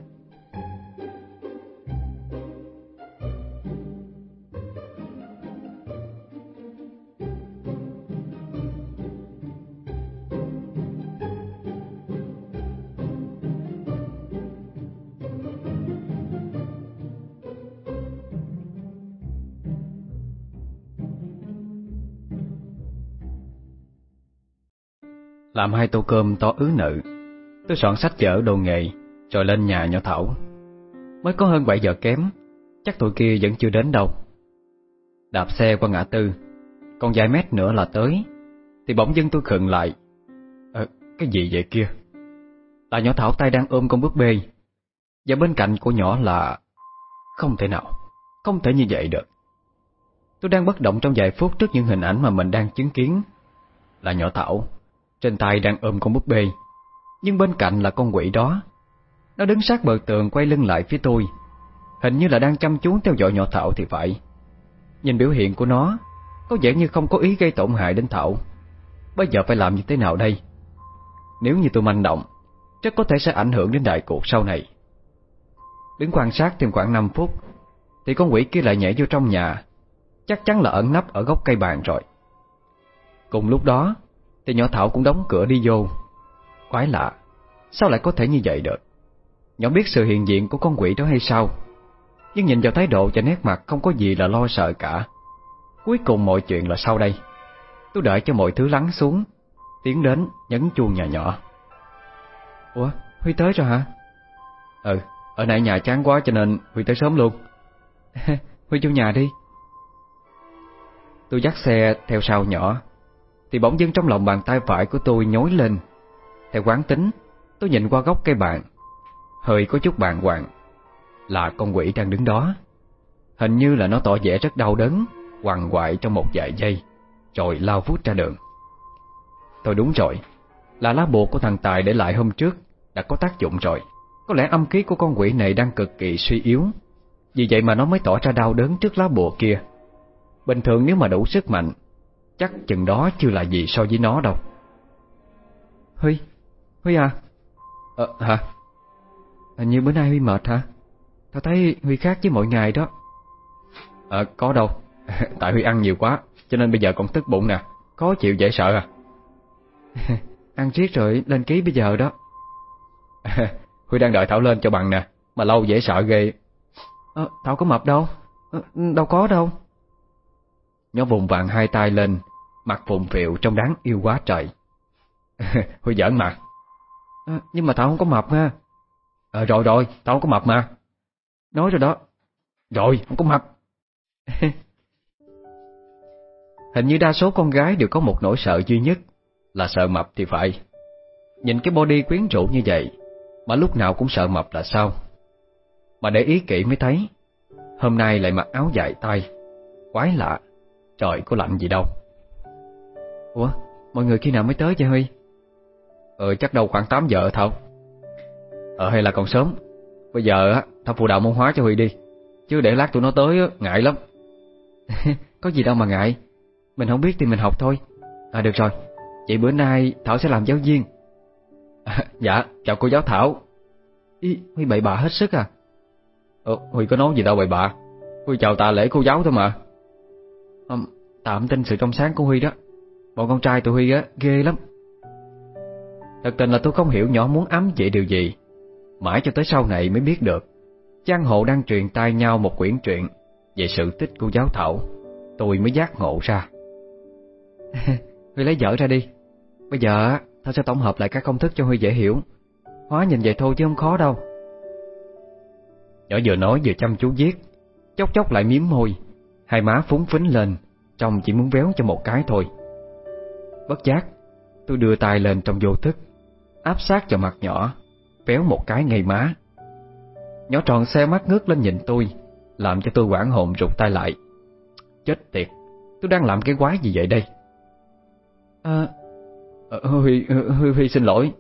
Làm hai tô cơm to ứ nự Tôi soạn sách vở đồ nghề Rồi lên nhà nhỏ Thảo. Mới có hơn 7 giờ kém Chắc tụi kia vẫn chưa đến đâu. Đạp xe qua ngã tư Còn vài mét nữa là tới Thì bỗng dưng tôi khựng lại. Ờ, cái gì vậy kia? Là nhỏ Thảo tay đang ôm con búp bê Và bên cạnh của nhỏ là Không thể nào Không thể như vậy được. Tôi đang bất động trong vài phút trước những hình ảnh mà mình đang chứng kiến Là nhỏ Thảo trên tay đang ôm con búp bê. Nhưng bên cạnh là con quỷ đó. Nó đứng sát bờ tường quay lưng lại phía tôi. Hình như là đang chăm chú theo dõi nhỏ Thảo thì phải. Nhìn biểu hiện của nó, Có vẻ như không có ý gây tổn hại đến Thảo. Bây giờ phải làm như thế nào đây? Nếu như tôi manh động, Chắc có thể sẽ ảnh hưởng đến đại cuộc sau này. Đứng quan sát thêm khoảng 5 phút, Thì con quỷ kia lại nhảy vô trong nhà. Chắc chắn là ẩn nấp ở góc cây bàn rồi. Cùng lúc đó thì nhỏ Thảo cũng đóng cửa đi vô. Quái lạ, Sao lại có thể như vậy được? Nhỏ biết sự hiện diện của con quỷ đó hay sao? Nhưng nhìn vào thái độ và nét mặt Không có gì là lo sợ cả. Cuối cùng mọi chuyện là sau đây. Tôi đợi cho mọi thứ lắng xuống, Tiến đến nhấn chuông nhà nhỏ. Ủa, Huy tới rồi hả? Ừ Ở nãy nhà chán quá cho nên Huy tới sớm luôn. <laughs> Huy vô nhà đi. Tôi dắt xe theo sau nhỏ thì bỗng dưng trong lòng bàn tay phải của tôi nhói lên. Theo quán tính, Tôi nhìn qua góc cây bàn Hơi có chút bàng hoàng. Là con quỷ đang đứng đó. Hình như là nó tỏ vẻ rất đau đớn Hoàng hoại trong một vài giây, Rồi lao vút ra đường. Tôi đúng rồi, Là lá bùa của thằng Tài để lại hôm trước Đã có tác dụng rồi. Có lẽ âm khí của con quỷ này đang cực kỳ suy yếu. Vì vậy mà nó mới tỏ ra đau đớn trước lá bùa kia. Bình thường nếu mà đủ sức mạnh Chắc chừng đó chưa là gì so với nó đâu. Huy Huy à. Ờ hả? Hình như bữa nay Huy mệt hả? Tao thấy Huy khác với mọi ngày đó. Ờ có đâu. <laughs> Tại Huy ăn nhiều quá Cho nên bây giờ còn tức bụng nè. Khó chịu dễ sợ à? <laughs> Ăn riết rồi lên ký bây giờ đó. <laughs> Huy đang đợi Thảo lên cho bằng nè Mà lâu dễ sợ ghê. Ờ, Thảo có mập đâu. Ờ, Đâu có đâu. Nó vùng vàng hai tay lên Mặt phụng phịu trông đáng yêu quá trời. <laughs> Huy giỡn mà. À, Nhưng mà Thảo không có mập ha. Ờ rồi rồi. Tao không có mập mà. Nói rồi đó. Rồi không có mập. <laughs> Hình như đa số con gái đều có một nỗi sợ duy nhất Là sợ mập thì phải. Nhìn cái body quyến rũ như vậy Mà lúc nào cũng sợ mập là sao? Mà để ý kỹ mới thấy Hôm nay lại mặc áo dài tay Quái lạ Trời có lạnh gì đâu Ủa, mọi người khi nào mới tới vậy Huy? Ờ chắc đâu khoảng 8 giờ Thảo Ờ hay là còn sớm. Bây giờ á Thảo phụ đạo môn hóa cho Huy đi. Chứ để lát tụi nó tới á, ngại lắm. <laughs> Có gì đâu mà ngại. Mình không biết thì mình học thôi. À được rồi. Vậy bữa nay Thảo sẽ làm giáo viên. À, Dạ chào cô giáo Thảo. Ý, Huy bậy bạ hết sức à? Ờ Huy có nói gì đâu bậy bạ. Huy chào tạ lễ cô giáo thôi mà. À, Tạm tin sự trong sáng của Huy đó Bọn con trai tụi Huy á, ghê lắm. Thật tình là tôi không hiểu nhỏ muốn ấm chỉ điều gì. Mãi cho tới sau này mới biết được. Giang hộ đang truyền tai nhau một quyển truyện Về sự tích của giáo thảo. Tôi mới giác ngộ ra. <laughs> Huy lấy vở ra đi. Bây giờ tao sẽ tổng hợp lại các công thức cho Huy dễ hiểu. Hóa nhìn vậy thôi chứ không khó đâu. Nhỏ vừa nói vừa chăm chú viết. Chốc chốc lại miếm môi. Hai má phúng phính lên, Trông chỉ muốn véo cho một cái thôi. Bất giác Tôi đưa tay lên trong vô thức Áp sát vào mặt nhỏ Véo một cái ngay má. Nhỏ tròn xe mắt ngước lên nhìn tôi Làm cho tôi quảng hồn rụt tay lại. Chết tiệt Tôi đang làm cái quái gì vậy đây? À Huy, Huy, Huy xin lỗi.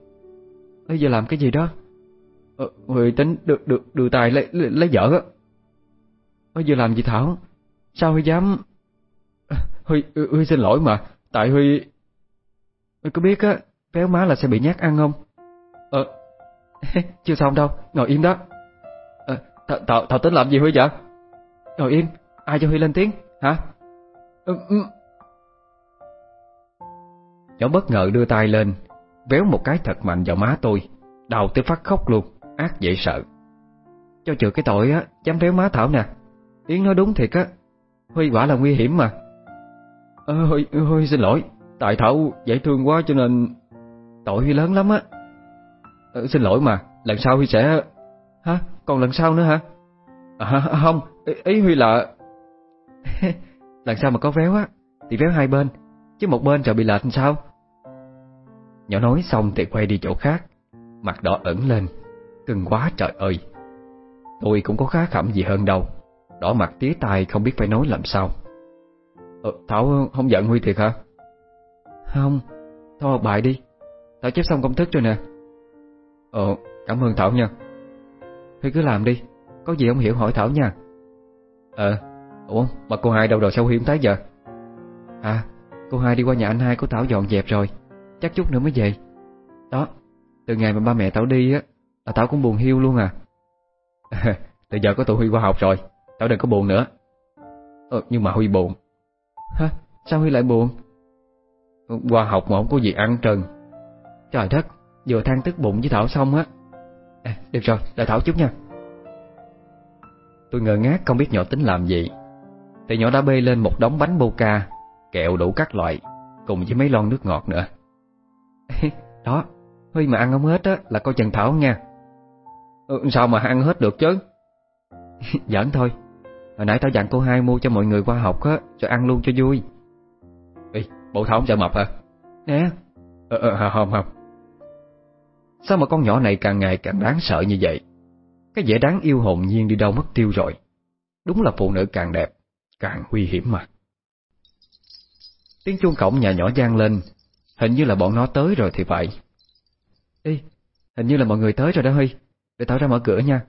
Bây giờ làm cái gì đó? Ờ, Huy tính được được đưa tay lấy lấy, lấy vợ á Bây giờ làm gì Thảo? Sao Huy dám? Huy, Huy xin lỗi mà Tại Huy Huy có biết á Véo má là sẽ bị nhát ăn không? Ờ. <laughs> Chưa xong đâu Ngồi im đó. À, Thảo, Thảo tính làm gì Huy vậy? Ngồi im Ai cho Huy lên tiếng Hả? Ừ, ừ. Nhỏ bất ngờ đưa tay lên Véo một cái thật mạnh vào má tôi Đau tới phát khóc luôn Ác dễ sợ. Cho chừa cái tội á Dám véo má Thảo nè. Yến nói đúng thiệt á. Huy quả là nguy hiểm mà. Ờ, Huy, Huy xin lỗi Tại Thảo dễ thương quá cho nên Tội Huy lớn lắm á. Ờ, Xin lỗi mà Lần sau Huy sẽ Hả? Còn lần sau nữa hả? À, không, ý, ý Huy là <laughs> Lần sau mà có véo á Thì véo hai bên Chứ một bên trời bị lệch sao? Nhỏ nói xong thì quay đi chỗ khác Mặt đỏ ẩn lên Cưng quá trời ơi. Tôi cũng có khá khẩm gì hơn đâu Đỏ mặt tía tai không biết phải nói làm sao. Ờ, Thảo không giận Huy thiệt hả? Không Thôi học bài đi. Tao chép xong công thức rồi nè. Ờ cảm ơn Thảo nha. Huy cứ làm đi Có gì không hiểu hỏi Thảo nha. Ờ Ủa mà cô hai đâu rồi sao Huy không thấy giờ À Cô hai đi qua nhà anh hai của Thảo dọn dẹp rồi Chắc chút nữa mới về. Đó Từ ngày mà ba mẹ Thảo đi á Là Thảo cũng buồn hiu luôn à. <laughs> Từ giờ có tụi Huy qua học rồi Thảo đừng có buồn nữa. Ờ, Nhưng mà Huy buồn. Hả? Sao Huy lại buồn? Qua học mà không có gì ăn trần. Trời đất Vừa than tức bụng với Thảo xong á. À, Được rồi, đợi Thảo chút nha. Tôi ngơ ngác không biết nhỏ tính làm gì. Thì nhỏ đã bê lên một đống bánh boca Kẹo đủ các loại Cùng với mấy lon nước ngọt nữa. Đó Huy mà ăn không hết á là coi chừng Thảo nha. Ừ, Sao mà ăn hết được chứ? <laughs> Giỡn thôi. Hồi nãy tao dặn cô hai mua cho mọi người qua học á Cho ăn luôn cho vui bộ Thảo không sợ mập hả? Nè. Ờ, ờ, không, không Sao mà con nhỏ này càng ngày càng đáng sợ như vậy? Cái vẻ đáng yêu hồn nhiên đi đâu mất tiêu rồi? Đúng là phụ nữ càng đẹp Càng nguy hiểm mà. Tiếng chuông cổng nhà nhỏ gian lên. Hình như là bọn nó tới rồi thì phải. Ê, hình như là mọi người tới rồi đó Huy. Để tao ra mở cửa nha.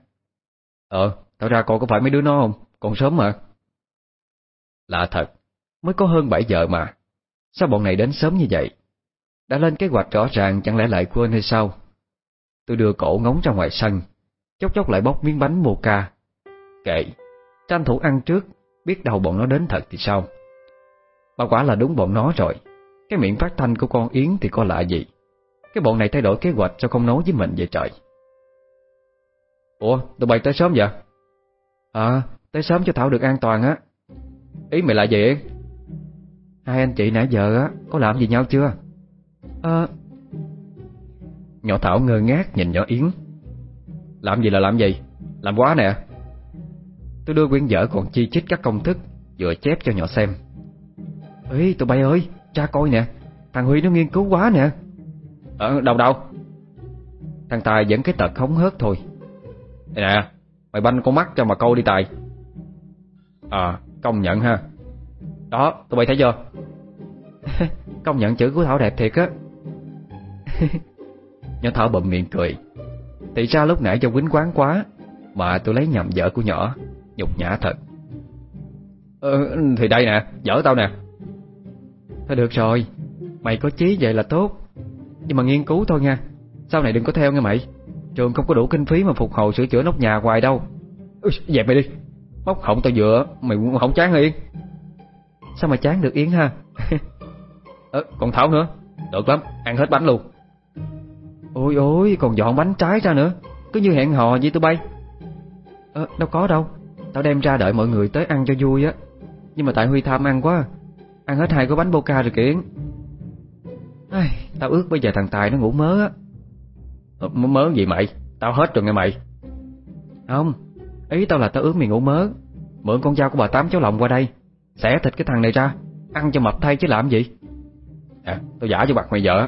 Ờ, tao ra coi có phải mấy đứa nó không? Còn sớm mà. Lạ thật. Mới có hơn 7 giờ mà Sao bọn này đến sớm như vậy? Đã lên kế hoạch rõ ràng, chẳng lẽ lại quên hay sao? Tôi đưa cổ ngóng ra ngoài sân, Chốc chốc lại bóc miếng bánh mocha Kệ Tranh thủ ăn trước, Biết đâu bọn nó đến thật thì sao? Bà quả là đúng bọn nó rồi. Cái miệng phát thanh của con Yến thì có lạ gì? Cái bọn này thay đổi kế hoạch sao không nói với mình vậy trời? Ủa, tụi bay tới sớm vậy? À tới sớm cho Thảo được an toàn á. Ý mày là gì? Hai anh chị nãy giờ á Có làm gì nhau chưa? À Nhỏ Thảo ngơ ngác nhìn nhỏ Yến. Làm gì là làm gì? Làm quá nè. Tôi đưa quyển vở còn chi chít các công thức Vừa chép cho nhỏ xem. Ê tụi bay ơi Cha coi nè. Thằng Huy nó nghiên cứu quá nè. Ờ đâu đâu? Thằng Tài vẫn cái tật hống hớt thôi. Đây nè Mày banh con mắt cho mà câu đi Tài. À công nhận ha đó tụi bay thấy chưa <laughs> Công nhận chữ của Thảo đẹp thiệt á. <laughs> Nhỏ Thảo bậm miệng cười. Thì ra lúc nãy do quýnh quán quá Mà tôi lấy nhầm vợ của nhỏ Nhục nhã thật. Ờ, Thì đây nè, vợ tao nè. Thôi được rồi Mày có chí vậy là tốt. Nhưng mà nghiên cứu thôi nha Sau này đừng có theo nghe mày. Trường không có đủ kinh phí mà phục hồi sửa chữa nóc nhà hoài đâu. Ừ, Dẹp mày đi. Móc họng tao dựa Mày không chán Yên? Sao mà chán được Yến ha? <laughs> Ờ, Còn Thảo nữa. Được lắm, ăn hết bánh luôn. Ôi ôi, còn dọn bánh trái ra nữa. Cứ như hẹn hò vậy tụi bay. Ờ, đâu có đâu. Tao đem ra đợi mọi người tới ăn cho vui á. Nhưng mà tại Huy tham ăn quá. Ăn hết hai cái bánh boca rồi kìa Ai, Tao ước bây giờ thằng Tài nó ngủ mớ á. Ờ, Mớ gì mày? Tao hết rồi nghe mày. Không Ý tao là tao ước mày ngủ mớ. Mượn con dao của bà Tám cháu lòng qua đây Xẻ thịt cái thằng này ra, Ăn cho mập thay chứ làm gì? À tao giả cho bạc mày vợ.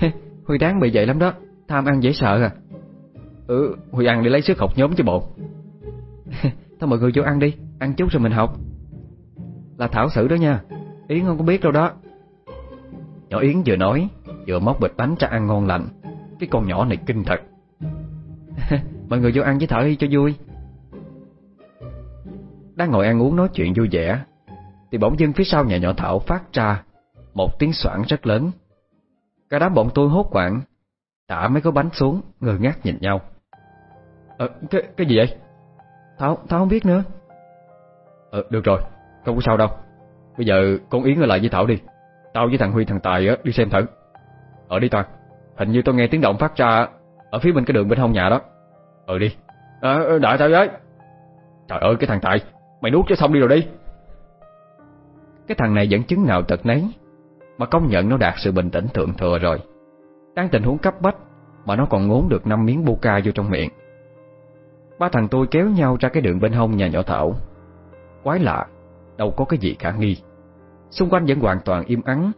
<laughs> Huy đáng bị vậy lắm đó, Tham ăn dễ sợ à. Ừ Huy ăn để lấy sức học nhóm chứ bộ. <laughs> Thôi mọi người vô ăn đi, Ăn chút rồi mình học. Là Thảo xử đó nha, Yến không có biết đâu đó. Nhỏ Yến vừa nói, Vừa móc bịch bánh ra ăn ngon lành. Cái con nhỏ này kinh thật. <laughs> Mọi người vô ăn với Thảo đi cho vui. Đang ngồi ăn uống nói chuyện vui vẻ Thì bỗng dưng phía sau nhà nhỏ Thảo phát ra Một tiếng soạn rất lớn. Cả đám bọn tôi hốt quảng Thả mấy cái bánh xuống Ngơ ngác nhìn nhau. Ờ, cái, cái gì vậy? Thảo, Thảo không biết nữa. Ờ, được rồi, không có sao đâu. Bây giờ con Yến ở lại với Thảo đi. Tao với thằng Huy thằng Tài á, đi xem thử. Ở đi Toàn. Hình như tôi nghe tiếng động phát ra Ở phía bên cái đường bên hông nhà đó. Ờ đi. Ờ, ờ đợi tao với. Trời ơi cái thằng Tài. Mày nuốt cho xong đi rồi đi. Cái thằng này vẫn chứng nào tật nấy Mà công nhận nó đạt sự bình tĩnh thượng thừa rồi. Đang tình huống cấp bách Mà nó còn ngốn được năm miếng boca vô trong miệng. Ba thằng tôi kéo nhau ra cái đường bên hông nhà nhỏ Thảo. Quái lạ Đâu có cái gì khả nghi. Xung quanh vẫn hoàn toàn im ắng.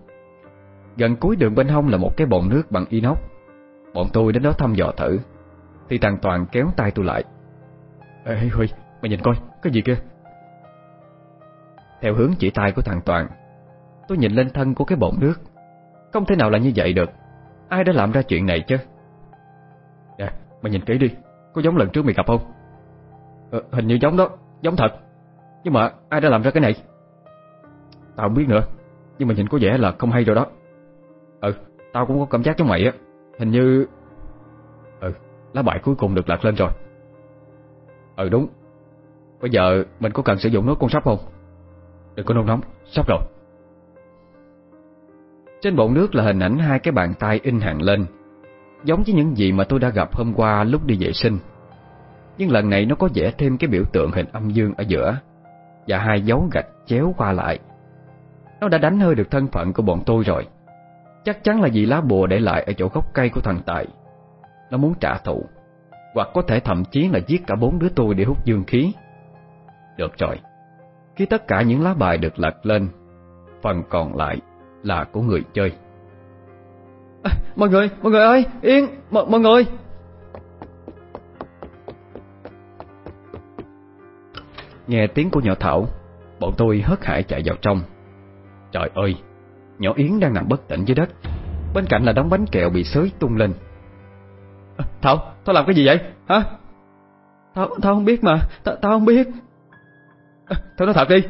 Gần cuối đường bên hông là một cái bồn nước bằng inox. Bọn tôi đến đó thăm dò thử Thì thằng Toàn kéo tay tôi lại. Ê Huy, mày nhìn coi, cái gì kia theo hướng chỉ tay của thằng Toàn. Tôi nhìn lên thân của cái bồn nước. Không thể nào là như vậy được. Ai đã làm ra chuyện này chứ? Nè, mày nhìn kỹ đi. Có giống lần trước mày gặp không? Ờ, Hình như giống đó, giống thật. Nhưng mà ai đã làm ra cái này? Tao không biết nữa. Nhưng mà nhìn có vẻ là không hay rồi đó. Ừ, tao cũng có cảm giác giống mày á. Hình như Ừ, lá bài cuối cùng được lật lên rồi. Ừ đúng. Bây giờ mình có cần sử dụng nước con sắp không? Đừng có nôn nóng, sắp rồi. Trên bồn nước là hình ảnh hai cái bàn tay in hàng lên Giống với những gì mà tôi đã gặp hôm qua lúc đi vệ sinh. Nhưng lần này nó có vẽ thêm cái biểu tượng hình âm dương ở giữa Và hai dấu gạch chéo qua lại. Nó đã đánh hơi được thân phận của bọn tôi rồi. Chắc chắn là vì lá bùa để lại ở chỗ gốc cây của thằng Tài. Nó muốn trả thù Hoặc có thể thậm chí là giết cả bốn đứa tôi để hút dương khí. Được rồi. Khi tất cả những lá bài được lật lên Phần còn lại là của người chơi. À, Mọi người, mọi người ơi, yên, mọi, mọi người. Nghe tiếng của nhỏ Thảo Bọn tôi hớt hải chạy vào trong. Trời ơi Nhỏ Yến đang nằm bất tỉnh dưới đất. Bên cạnh là đống bánh kẹo bị xới tung lên. À, Thảo, Thảo làm cái gì vậy? Hả? Tao, tao không biết mà Tao, tao không biết. Thảo nói thật đi.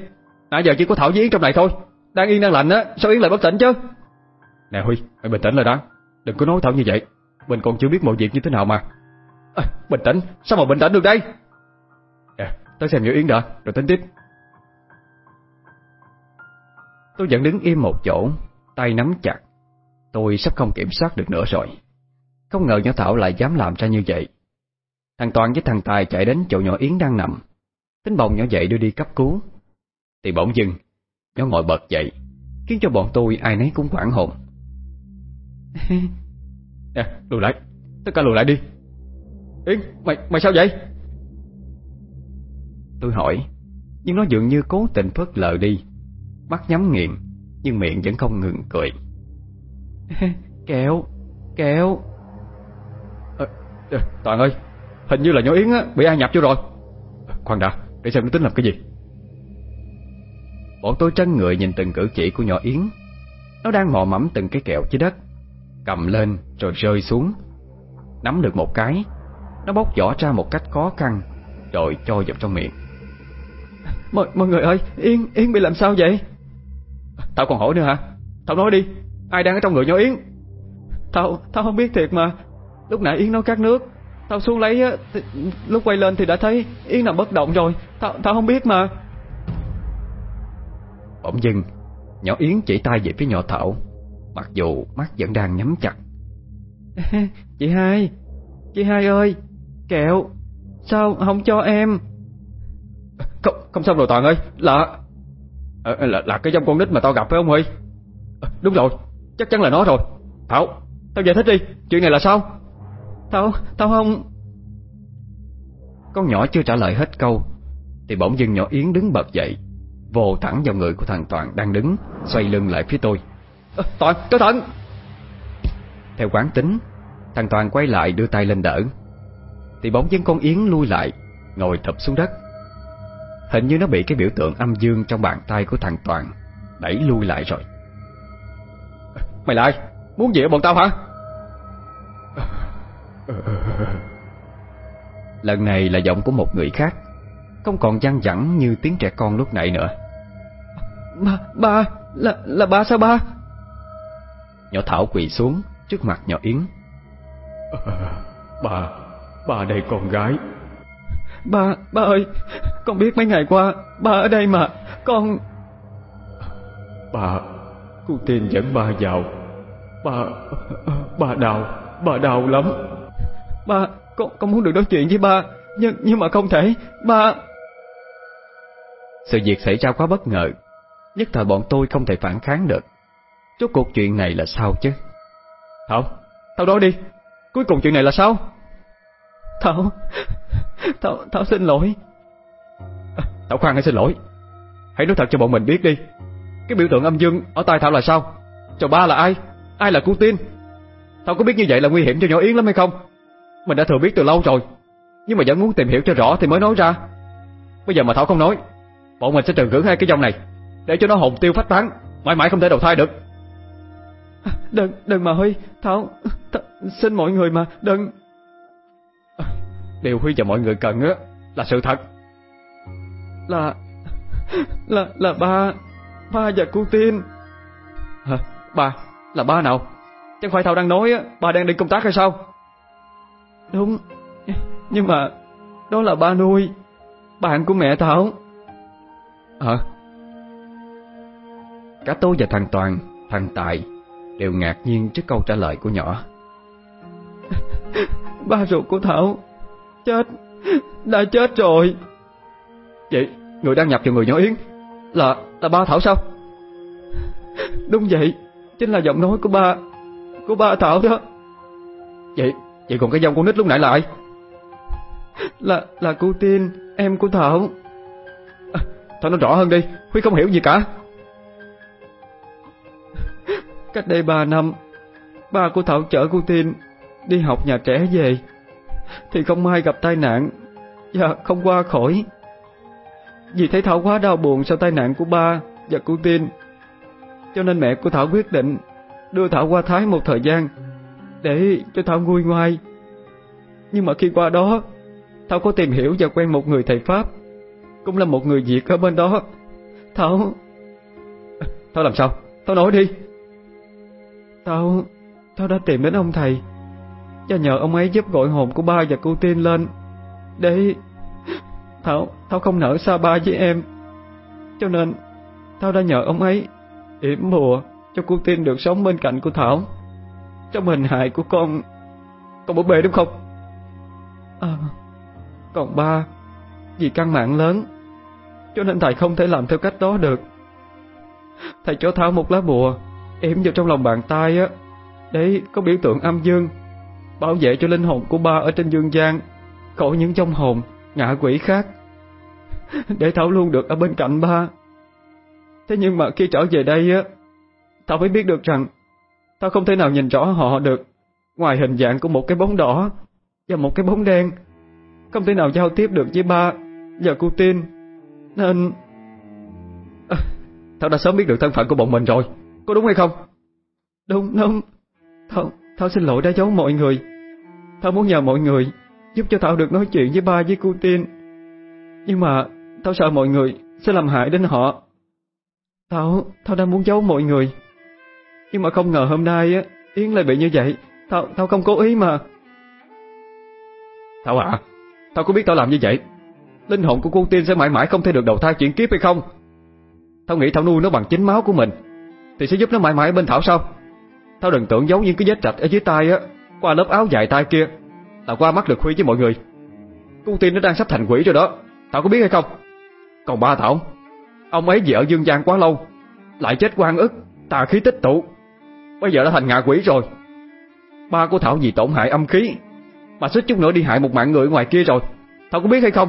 Nãy giờ chỉ có Thảo với Yến trong này thôi. Đang yên đang lành á Sao Yến lại bất tỉnh chứ? Nè Huy, mày bình tĩnh lại đó Đừng có nói Thảo như vậy. Mình còn chưa biết mọi việc như thế nào mà. À, Bình tĩnh, sao mà bình tĩnh được đây? Nè, tới xem nhỏ Yến đã Rồi tính tiếp. Tôi vẫn đứng im một chỗ Tay nắm chặt. Tôi sắp không kiểm soát được nữa rồi. Không ngờ nhỏ Thảo lại dám làm ra như vậy. Thằng Toàn với thằng Tài chạy đến chỗ nhỏ Yến đang nằm Tính bồng nhỏ dậy đưa đi cấp cứu. Thì bỗng dưng Nó ngồi bật dậy Khiến cho bọn tôi ai nấy cũng hoảng hồn. <laughs> Nè, lùi lại. Tất cả lùi lại đi. Yến, mày, mày sao vậy? Tôi hỏi Nhưng nó dường như cố tình phớt lờ đi. Mắt nhắm nghiền Nhưng miệng vẫn không ngừng cười. Kẹo à, à, Toàn ơi Hình như là nhỏ Yến á, bị ai nhập vô rồi. Khoan đã, để xem nó tính làm cái gì. Bọn tôi chân người nhìn từng cử chỉ của nhỏ Yến. Nó đang mò mẫm từng cái kẹo dưới đất Cầm lên rồi rơi xuống. Nắm được một cái Nó bóc vỏ ra một cách khó khăn Rồi cho vào trong miệng. Mọi, mọi người ơi Yến Yến bị làm sao vậy? Tao còn hỏi nữa hả? Tao nói đi Ai đang ở trong người nhỏ Yến? Tao Tao không biết thiệt mà. Lúc nãy Yến nấu cát nước Tao xuống lấy Lúc quay lên thì đã thấy Yến nằm bất động rồi. Tao Tao không biết mà. Bỗng dưng Nhỏ Yến chỉ tay về phía nhỏ Thảo. Mặc dù mắt vẫn đang nhắm chặt. <laughs> Chị hai Chị hai ơi Kẹo Sao không cho em? Không, không xong rồi Toàn ơi Là à, là, là cái dòng con nít mà tao gặp phải không Huy. À, Đúng rồi Chắc chắn là nó rồi. Thảo Tao giải thích đi Chuyện này là sao Tao Tao không. Con nhỏ chưa trả lời hết câu Thì bỗng dưng nhỏ Yến đứng bật dậy Vồ thẳng vào người của thằng Toàn đang đứng Xoay lưng lại phía tôi. À, Toàn, cẩn thận! Theo quán tính Thằng Toàn quay lại đưa tay lên đỡ. Thì bỗng dưng con Yến lui lại Ngồi thập xuống đất. Hình như nó bị cái biểu tượng âm dương Trong bàn tay của thằng Toàn Đẩy lui lại rồi. Mày là ai? Muốn gì ở bọn tao hả? <laughs> Lần này là giọng của một người khác. Không còn văng vẳng như tiếng trẻ con lúc nãy nữa. Ba, ba, là, là ba sao ba? Nhỏ Thảo quỳ xuống trước mặt nhỏ Yến. <laughs> Bà, bà đây con gái. Ba, ba ơi Con biết mấy ngày qua Ba ở đây mà Con Bà Cô tin dẫn ba vào Ba <laughs> Ba đau Ba đau lắm Ba Con, con muốn được nói chuyện với ba Nhưng, nhưng mà không thể. Ba. Sự việc xảy ra quá bất ngờ Nhất thời bọn tôi không thể phản kháng được. Chốt cuộc chuyện này là sao chứ? Thảo Thảo nói đi. Cuối cùng chuyện này là sao? Thảo Thảo, Thảo xin lỗi. À, Thảo khoan hãy xin lỗi. Hãy nói thật cho bọn mình biết đi. Cái biểu tượng âm dương ở tay Thảo là sao? Chồng ba là ai? Ai là cô tin? Thảo có biết như vậy là nguy hiểm cho nhỏ Yến lắm hay không Mình đã thừa biết từ lâu rồi. Nhưng mà vẫn muốn tìm hiểu cho rõ thì mới nói ra. Bây giờ mà Thảo không nói Bọn mình sẽ trừng cưỡng hai cái dòng này Để cho nó hồn tiêu phách tán Mãi mãi không thể đầu thai được. Đừng, đừng mà Huy Thảo, th xin mọi người mà, đừng. Điều Huy và mọi người cần á Là sự thật. Là Là, là ba Ba và cô Tiên. Hả, ba, là ba nào? Chẳng phải Thảo đang nói á Ba đang đi công tác hay sao Đúng. Nhưng mà Đó là ba nuôi. Bạn của mẹ Thảo Hả? Cả tôi và thằng Toàn Thằng Tài Đều ngạc nhiên trước câu trả lời của nhỏ. <laughs> Ba ruột của Thảo Chết. Đã chết rồi. Vậy người đang nhập vào người nhỏ Yến Là là ba Thảo sao? Đúng vậy. Chính là giọng nói của ba Của ba Thảo đó. Vậy Vậy còn cái dòng con nít lúc nãy là ai? Là là cô Tiên Em của Thảo à, Thôi nói rõ hơn đi Huy không hiểu gì cả. Cách đây ba năm Ba của Thảo chở cô Tiên Đi học nhà trẻ về Thì không may gặp tai nạn Và không qua khỏi. Vì thấy Thảo quá đau buồn sau tai nạn của ba Và cô Tiên Cho nên mẹ của Thảo quyết định Đưa Thảo qua Thái một thời gian để cho Thảo nguôi ngoai. Nhưng mà khi qua đó, Thảo có tìm hiểu và quen một người thầy Pháp, Cũng là một người Việt ở bên đó. Thảo Thảo làm sao? Thảo nói đi. Thảo... Thảo đã tìm đến ông thầy Và nhờ ông ấy giúp gọi hồn của ba và cô Tiên lên. Để... Thảo... Thảo không nỡ xa ba với em. Cho nên... Thảo đã nhờ ông ấy yểm bùa cho cô Tiên được sống bên cạnh của Thảo. Trong hình hại của con. Con bố bê đúng không? À, còn ba Vì căn mạng lớn Cho nên thầy không thể làm theo cách đó được. Thầy cho Thảo một lá bùa Yểm vào trong lòng bàn tay á. Để có biểu tượng âm dương Bảo vệ cho linh hồn của ba ở trên dương gian Khỏi những trong hồn Ngạ quỷ khác. <laughs> Để Thảo luôn được ở bên cạnh ba. Thế nhưng mà khi trở về đây á Thảo mới biết được rằng Thảo không thể nào nhìn rõ họ được Ngoài hình dạng của một cái bóng đỏ Và một cái bóng đen Không thể nào giao tiếp được với ba Và cô tin Nên à, Thảo đã sớm biết được thân phận của bọn mình rồi Có đúng hay không? Đúng, đúng Thảo, Thảo xin lỗi đã giấu mọi người. Thảo muốn nhờ mọi người giúp cho Thảo được nói chuyện với ba với cô tin. Nhưng mà Thảo sợ mọi người sẽ làm hại đến họ. Thảo, Thảo đang muốn giấu mọi người. Nhưng mà không ngờ hôm nay á, Yến lại bị như vậy. Tao, tao không cố ý mà. Tao à, tao có biết tao làm như vậy. Linh hồn của cô tiên sẽ mãi mãi không thể được đầu thai chuyển kiếp hay không? Tao nghĩ tao nuôi nó bằng chính máu của mình Thì sẽ giúp nó mãi mãi bên Thảo sao Tao đừng tưởng giấu những cái vết rạch ở dưới tay á Qua lớp áo dài tay kia Là qua mắt được huy với mọi người. Cô tiên nó đang sắp thành quỷ rồi đó Thảo có biết hay không? Còn ba Thảo Ông ấy vì ở dương gian quá lâu Lại chết quan ức Tà khí tích tụ. Bây giờ đã thành ngạ quỷ rồi. Ba của Thảo vì tổn hại âm khí Mà suýt chút nữa đi hại một mạng người ngoài kia rồi. Thảo có biết hay không?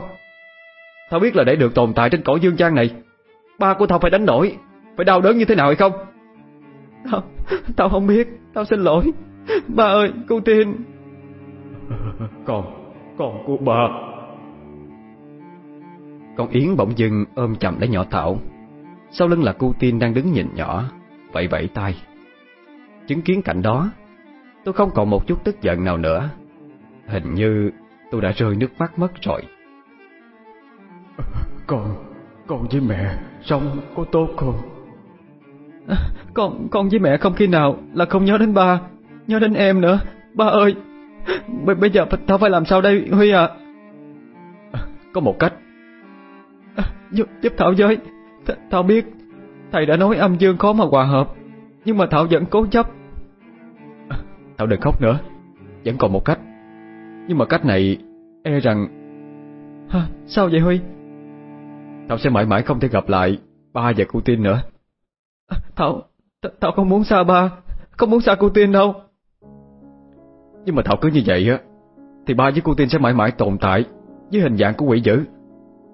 Thảo biết là để được tồn tại trên cõi dương gian này. Ba của Thảo phải đánh đổi. Phải đau đớn như thế nào hay không? Tao, tao không biết. Tao xin lỗi. Ba ơi cô Tiên. <laughs> Con Con của ba. Con Yến bỗng dưng ôm chầm lấy nhỏ Thảo. Sau lưng là cô Tiên đang đứng nhìn nhỏ Vẫy vẫy tay Chứng kiến cảnh đó. Tôi không còn một chút tức giận nào nữa. Hình như tôi đã rơi nước mắt mất rồi. Con, con với mẹ sống có tốt không? À, con, con với mẹ không khi nào là không nhớ đến ba Nhớ đến em nữa. Ba ơi B Bây giờ tao phải làm sao đây Huy à, à Có một cách. À, giúp, giúp Thảo với. Th Thảo biết Thầy đã nói âm dương khó mà hòa hợp Nhưng mà Thảo vẫn cố chấp. À, Thảo đừng khóc nữa. Vẫn còn một cách. Nhưng mà cách này E rằng à, Sao vậy Huy? Thảo sẽ mãi mãi không thể gặp lại Ba và cô Tiên nữa. À, Thảo Thảo không muốn xa ba. Không muốn xa cô Tiên đâu. Nhưng mà Thảo cứ như vậy á Thì ba với cô Tiên sẽ mãi mãi tồn tại Với hình dạng của quỷ dữ.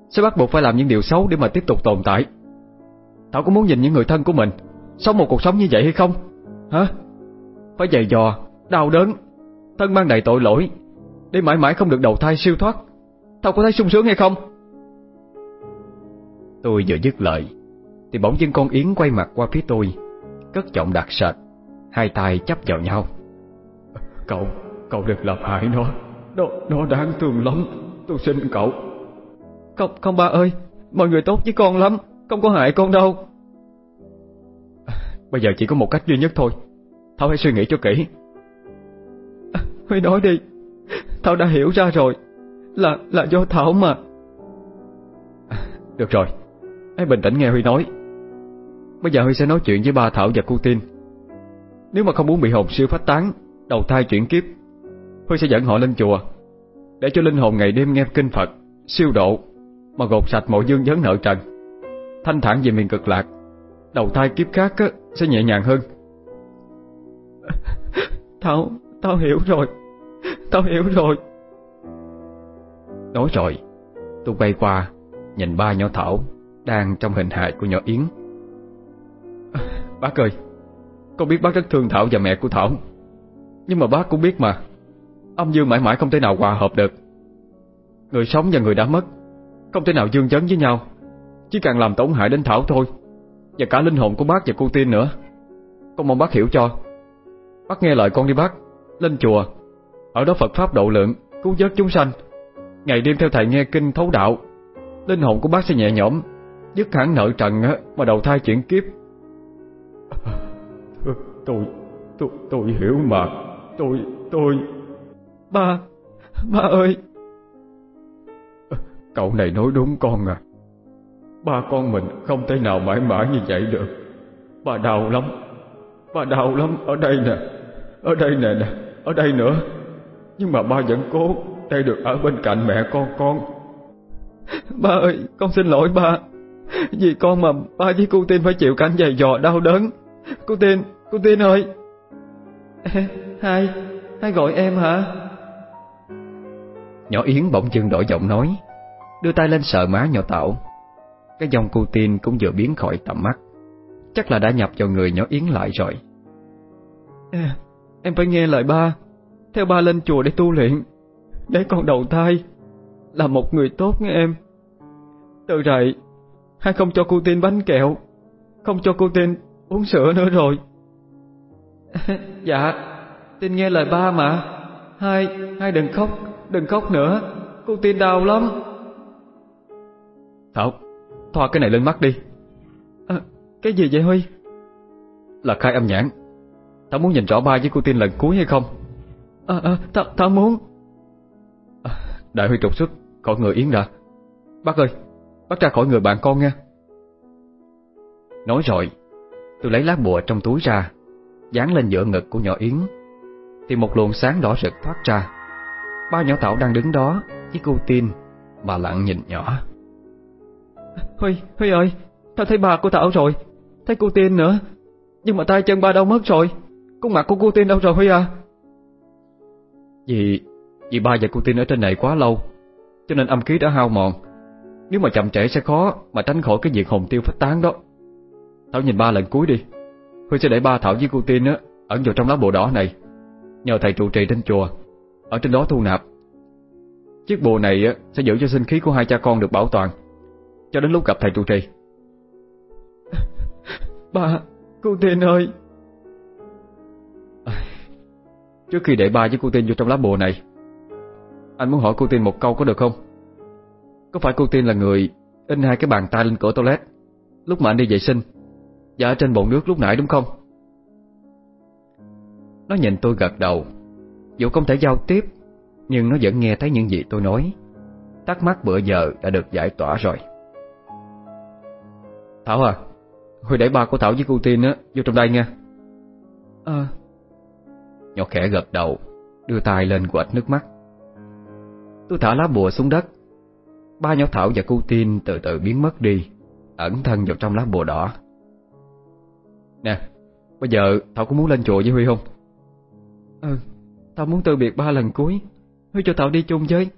Sẽ bắt buộc phải làm những điều xấu để mà tiếp tục tồn tại. Thảo có muốn nhìn những người thân của mình Sống một cuộc sống như vậy hay không? Hả? Phải dày dò, đau đớn Thân mang đầy tội lỗi Để mãi mãi không được đầu thai siêu thoát. Thảo có thấy sung sướng hay không? Tôi vừa dứt lời Thì bỗng dưng con Yến quay mặt qua phía tôi Cất giọng đặc sệt Hai tay chấp vào nhau. Cậu, cậu đừng làm hại nó. Nó, nó đáng thương lắm. Tôi xin cậu. Không, không ba ơi Mọi người tốt với con lắm. Không có hại con đâu Bây giờ chỉ có một cách duy nhất thôi. Thảo hãy suy nghĩ cho kỹ. À, Huy nói đi. Thảo đã hiểu ra rồi. Là là do Thảo mà. À, được rồi. Hãy bình tĩnh nghe Huy nói. Bây giờ Huy sẽ nói chuyện với ba Thảo và cô Tin. Nếu mà không muốn bị hồn siêu phát tán, Đầu thai chuyển kiếp, Huy sẽ dẫn họ lên chùa. Để cho linh hồn ngày đêm nghe kinh Phật, Siêu độ, Mà gột sạch mọi dương vấn nợ trần. Thanh thản về miền cực lạc. Đầu thai kiếp khác á, sẽ nhẹ nhàng hơn <laughs> Thảo, tao hiểu rồi Tao hiểu rồi Nói rồi Tôi quay qua Nhìn ba nhỏ Thảo đang trong hình hài của nhỏ Yến. bác ơi, con biết bác rất thương Thảo và mẹ của Thảo. Nhưng mà bác cũng biết mà, âm dương mãi mãi không thể nào hòa hợp được. Người sống và người đã mất, không thể nào dương chấn với nhau, chỉ càng làm tổn hại đến Thảo thôi, và cả linh hồn của bác và cô Tiên nữa. Con mong bác hiểu cho. Bác nghe lời con đi bác, lên chùa, ở đó Phật Pháp độ lượng, cứu vớt chúng sanh. Ngày đêm theo thầy nghe kinh thấu đạo, linh hồn của bác sẽ nhẹ nhõm Dứt hẳn nợ trần á Mà đầu thai chuyển kiếp <laughs> Tôi Tôi tôi hiểu mà Tôi tôi Ba Ba ơi Cậu này nói đúng con à Ba con mình không thể nào mãi mãi như vậy được. Ba đau lắm. Ba đau lắm. Ở đây nè. Ở đây nè nè. Ở đây nữa. Nhưng mà ba vẫn cố Để được ở bên cạnh mẹ con con. Ba ơi Con xin lỗi ba. Vì con mà ba với cô Tin phải chịu cảnh dày dò đau đớn. Cô Tin, cô Tin ơi. Hai, hai gọi em hả? Nhỏ Yến bỗng dưng đổi giọng nói Đưa tay lên sợ má nhỏ Tảo Cái dòng cô Tin cũng vừa biến khỏi tầm mắt. Chắc là đã nhập vào người nhỏ Yến lại rồi. À, Em phải nghe lời ba. Theo ba lên chùa để tu luyện. Để con đầu thai. Là một người tốt nghe em. Từ rày hay không cho cô tin bánh kẹo. Không cho cô tin uống sữa nữa rồi. <laughs> Dạ Tin nghe lời ba mà. Hai, hai đừng khóc Đừng khóc nữa. Cô tin đau lắm. Thảo Thoa cái này lên mắt đi. À, Cái gì vậy Huy? Là khai âm nhãn. Thảo muốn nhìn rõ ba với cô tin lần cuối hay không? À, à, Thảo, Thảo muốn. À, Đại Huy trục xuất khỏi người Yến đã Bác ơi Bác ra khỏi người bạn con nha. Nói rồi Tôi lấy lá bùa trong túi ra Dán lên giữa ngực của nhỏ Yến. Thì một luồng sáng đỏ rực thoát ra. Ba nhỏ Thảo đang đứng đó Với cô tin Mà lặng nhìn nhỏ Huy, Huy ơi Tao thấy bà của Thảo rồi. Thấy cô tiên nữa. Nhưng mà tay chân ba đâu mất rồi. Con mặt của cô tiên đâu rồi Huy à? Vì Vì ba và cô tiên ở trên này quá lâu Cho nên âm khí đã hao mòn. Nếu mà chậm trễ sẽ khó Mà tránh khỏi cái việc hồn tiêu phách tán đó. Thảo nhìn ba lần cuối đi. Huy sẽ để ba Thảo với cô tiên á Ẩn vào trong lá bùa đỏ này. Nhờ thầy trụ trì trên chùa Ở trên đó thu nạp. Chiếc bùa này á, sẽ giữ cho sinh khí của hai cha con được bảo toàn. Cho đến lúc gặp thầy trụ trì. Ba, cô tin ơi. Trước khi để ba với cô tin vô trong lá bùa này Anh muốn hỏi cô tin một câu có được không? Có phải cô tin là người In hai cái bàn tay lên cửa toilet Lúc mà anh đi vệ sinh Và ở trên bồn nước lúc nãy đúng không? Nó nhìn tôi gật đầu. Dù không thể giao tiếp Nhưng nó vẫn nghe thấy những gì tôi nói. Thắc mắc bữa giờ đã được giải tỏa rồi Thảo à Hồi để ba của Thảo với cô Tin á Vô trong đây nha Ờ. Nhỏ khẽ gật đầu Đưa tay lên quệt nước mắt. Tôi thả lá bùa xuống đất. Ba nhỏ Thảo và cô Tin từ từ biến mất đi Ẩn thân vào trong lá bùa đỏ. Nè Bây giờ Thảo có muốn lên chùa với Huy không? Ừ Tao muốn từ biệt ba lần cuối. Huy cho Thảo đi chung với.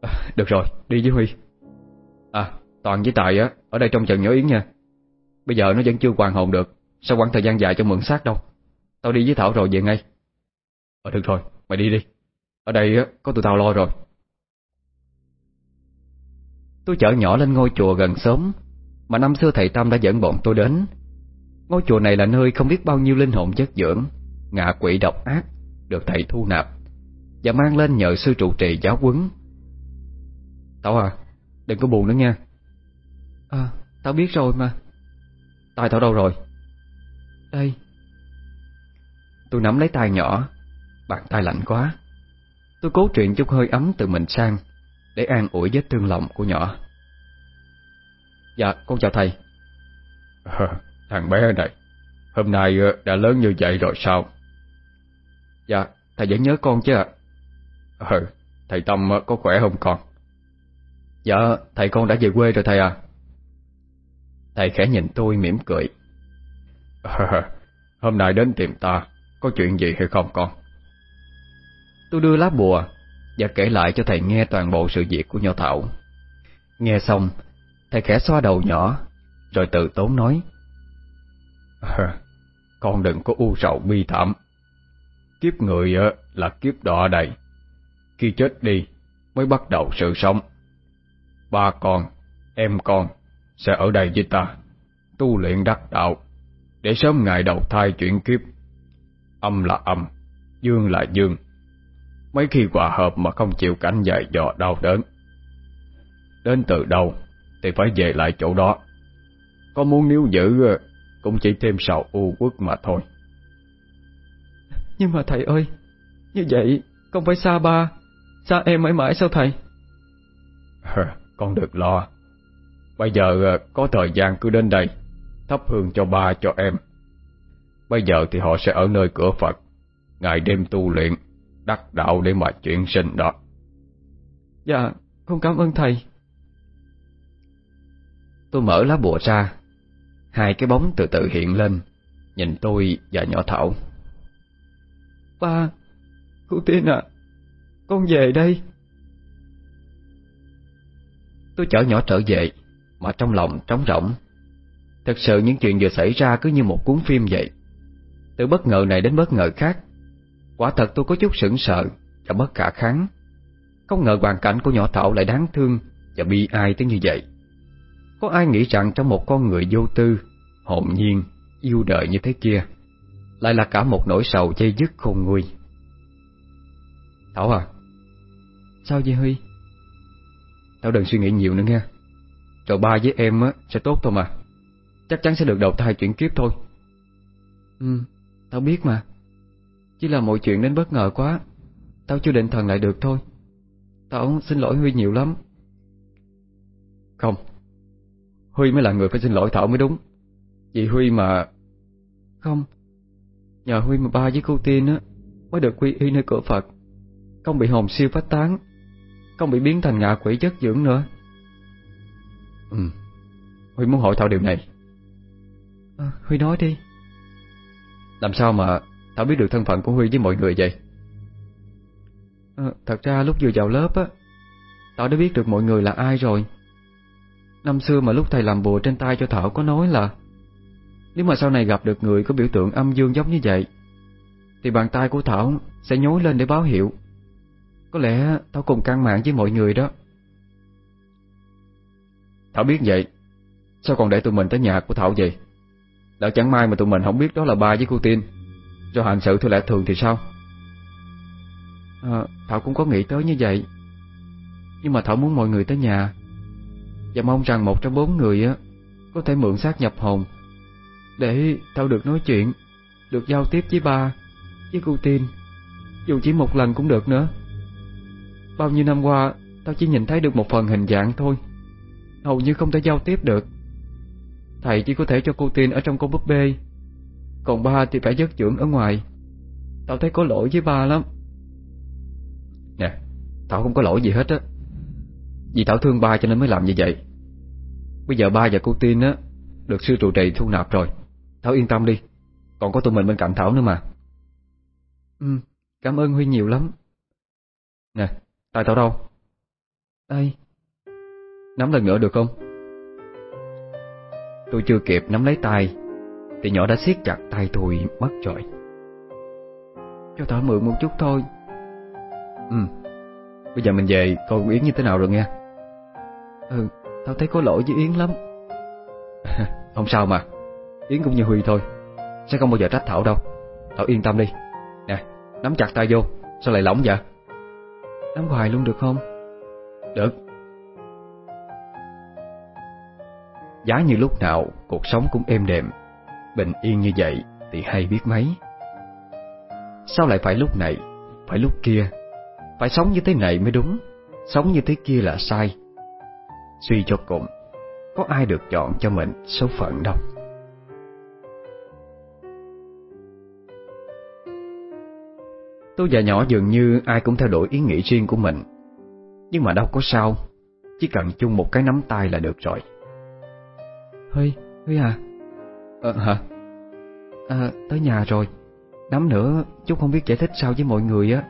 À, Được rồi đi với Huy. À Toàn với Tài á, Ở đây trong trận nhỏ Yến nha. Bây giờ nó vẫn chưa hoàn hồn được, sao quãng thời gian dài cho mượn xác đâu? Tao đi với Thảo rồi, về ngay. Ờ được rồi, mày đi đi. Ở đây á, có tụi tao lo rồi. Tôi chở nhỏ lên ngôi chùa gần sớm Mà năm xưa thầy Tâm đã dẫn bọn tôi đến. Ngôi chùa này là nơi không biết bao nhiêu linh hồn chất dưỡng, Ngạ quỷ độc ác Được thầy thu nạp Và mang lên nhờ sư trụ trì giáo quấn Tao à Đừng có buồn nữa nha. À tao biết rồi mà. Tay tao đâu rồi? Đây Tôi nắm lấy tay nhỏ. Bàn tay lạnh quá. Tôi cố truyền chút hơi ấm từ mình sang Để an ủi vết thương lòng của nhỏ. Dạ con chào thầy. À, <laughs> Thằng bé này Hôm nay đã lớn như vậy rồi sao? Dạ thầy vẫn nhớ con chứ ạ. Ừ Thầy Tâm có khỏe không con? Dạ thầy con đã về quê rồi thầy à Thầy khẽ nhìn tôi mỉm cười. À, <laughs> Hôm nay đến tìm ta Có chuyện gì hay không con? Tôi đưa lá bùa Và kể lại cho thầy nghe toàn bộ sự việc của Nho Thảo. Nghe xong Thầy khẽ xoa đầu nhỏ Rồi từ tốn nói. À, <laughs> Con đừng có u sầu bi thảm. Kiếp người là kiếp đọa đầy. Khi chết đi Mới bắt đầu sự sống. Ba con, em con sẽ ở đây với ta. Tu luyện đắc đạo Để sớm ngày đầu thai chuyển kiếp. Âm là âm Dương là dương. Mấy khi hòa hợp mà không chịu cảnh dài dò đau đớn. Đến từ đâu Thì phải về lại chỗ đó. Có muốn níu giữ Cũng chỉ thêm sầu u uất mà thôi. Nhưng mà thầy ơi Như vậy không phải xa ba Xa em mãi mãi sao thầy? Con đừng lo Bây giờ có thời gian cứ đến đây Thắp hương cho ba cho em. Bây giờ thì họ sẽ ở nơi cửa Phật. Ngày đêm tu luyện Đắc đạo để mà chuyển sinh đó. Dạ Con cảm ơn thầy. Tôi mở lá bùa ra. Hai cái bóng từ từ hiện lên. Nhìn tôi và nhỏ Thảo. Ba Cô Tiên à Con về đây. Tôi chở nhỏ trở về mà trong lòng trống rỗng. Thật sự những chuyện vừa xảy ra cứ như một cuốn phim vậy. Từ bất ngờ này đến bất ngờ khác Quả thật tôi có chút sững sợ Và bất khả kháng. Không ngờ hoàn cảnh của nhỏ Thảo lại đáng thương Và bi ai tới như vậy. Có ai nghĩ rằng trong một con người vô tư Hồn nhiên, yêu đời như thế kia Lại là cả một nỗi sầu dây dứt khôn nguôi? Thảo à Sao vậy Huy? Thảo đừng suy nghĩ nhiều nữa nha rồi ba với em á, sẽ tốt thôi mà. Chắc chắn sẽ được đầu thai chuyển kiếp thôi. Ừ Tao biết mà. Chỉ là mọi chuyện đến bất ngờ quá. Tao chưa định thần lại được thôi. Tao xin lỗi Huy nhiều lắm. Không. Huy mới là người phải xin lỗi Thảo mới đúng. Vì Huy mà Không. Nhờ Huy mà ba với cô Tiên á Mới được quy y nơi cửa Phật. Không bị hồn siêu phát tán. Không bị biến thành ngạ quỷ chất dưỡng nữa Ừ. Huy muốn hỏi Thảo điều này. À, Huy nói đi. Làm sao mà Thảo biết được thân phận của Huy với mọi người vậy? À, Thật ra lúc vừa vào lớp á Tao đã biết được mọi người là ai rồi. Năm xưa mà lúc thầy làm bùa trên tay cho Thảo có nói là Nếu mà sau này gặp được người có biểu tượng âm dương giống như vậy Thì bàn tay của Thảo sẽ nhối lên để báo hiệu. Có lẽ Thảo cùng căn mạng với mọi người đó Thảo biết vậy. Sao còn để tụi mình tới nhà của Thảo vậy? Lỡ chẳng may mà tụi mình không biết đó là ba với cô Tiên cho hành sự theo lẽ thường thì sao? À, Thảo cũng có nghĩ tới như vậy. Nhưng mà Thảo muốn mọi người tới nhà. Và mong rằng một trong bốn người á Có thể mượn xác nhập hồn. Để Thảo được nói chuyện Được giao tiếp với ba Với cô Tiên Dù chỉ một lần cũng được nữa. Bao nhiêu năm qua Tao chỉ nhìn thấy được một phần hình dạng thôi. Hầu như không thể giao tiếp được. Thầy chỉ có thể cho cô Tiên ở trong con búp bê Còn ba thì phải dất dưỡng ở ngoài. Tao thấy có lỗi với ba lắm. Nè Thảo không có lỗi gì hết á. Vì Thảo thương ba cho nên mới làm như vậy. Bây giờ ba và cô Tiên á Được sư trụ trì thu nạp rồi. Thảo yên tâm đi Còn có tụi mình bên cạnh Thảo nữa mà. Ừ Cảm ơn Huy nhiều lắm. Nè Tay Thảo đâu? Đây Nắm lần nữa được không? Tôi chưa kịp nắm lấy tay, Thì nhỏ đã siết chặt tay tôi mất rồi Cho tao mượn một chút thôi. Ừ Bây giờ mình về, coi Yến như thế nào rồi nghe. Ừ Tao thấy có lỗi với Yến lắm. <laughs> Không sao mà, Yến cũng như Huy thôi. Sẽ không bao giờ trách Thảo đâu. Thảo yên tâm đi. Nè, nắm chặt tay vô, Sao lại lỏng vậy? Nắm hoài luôn được không? Được. Giá như lúc nào, cuộc sống cũng êm đềm. Bình yên như vậy Thì hay biết mấy. Sao lại phải lúc này, Phải lúc kia? Phải sống như thế này mới đúng. Sống như thế kia là sai. Suy cho cùng, Có ai được chọn cho mình số phận đâu? Tôi và nhỏ dường như ai cũng theo đuổi ý nghĩ riêng của mình. Nhưng mà đâu có sao. Chỉ cần chung một cái nắm tay là được rồi. Huy, Huy à. Ờ hả? À, tới nhà rồi. Nắm nữa, chú không biết giải thích sao với mọi người á.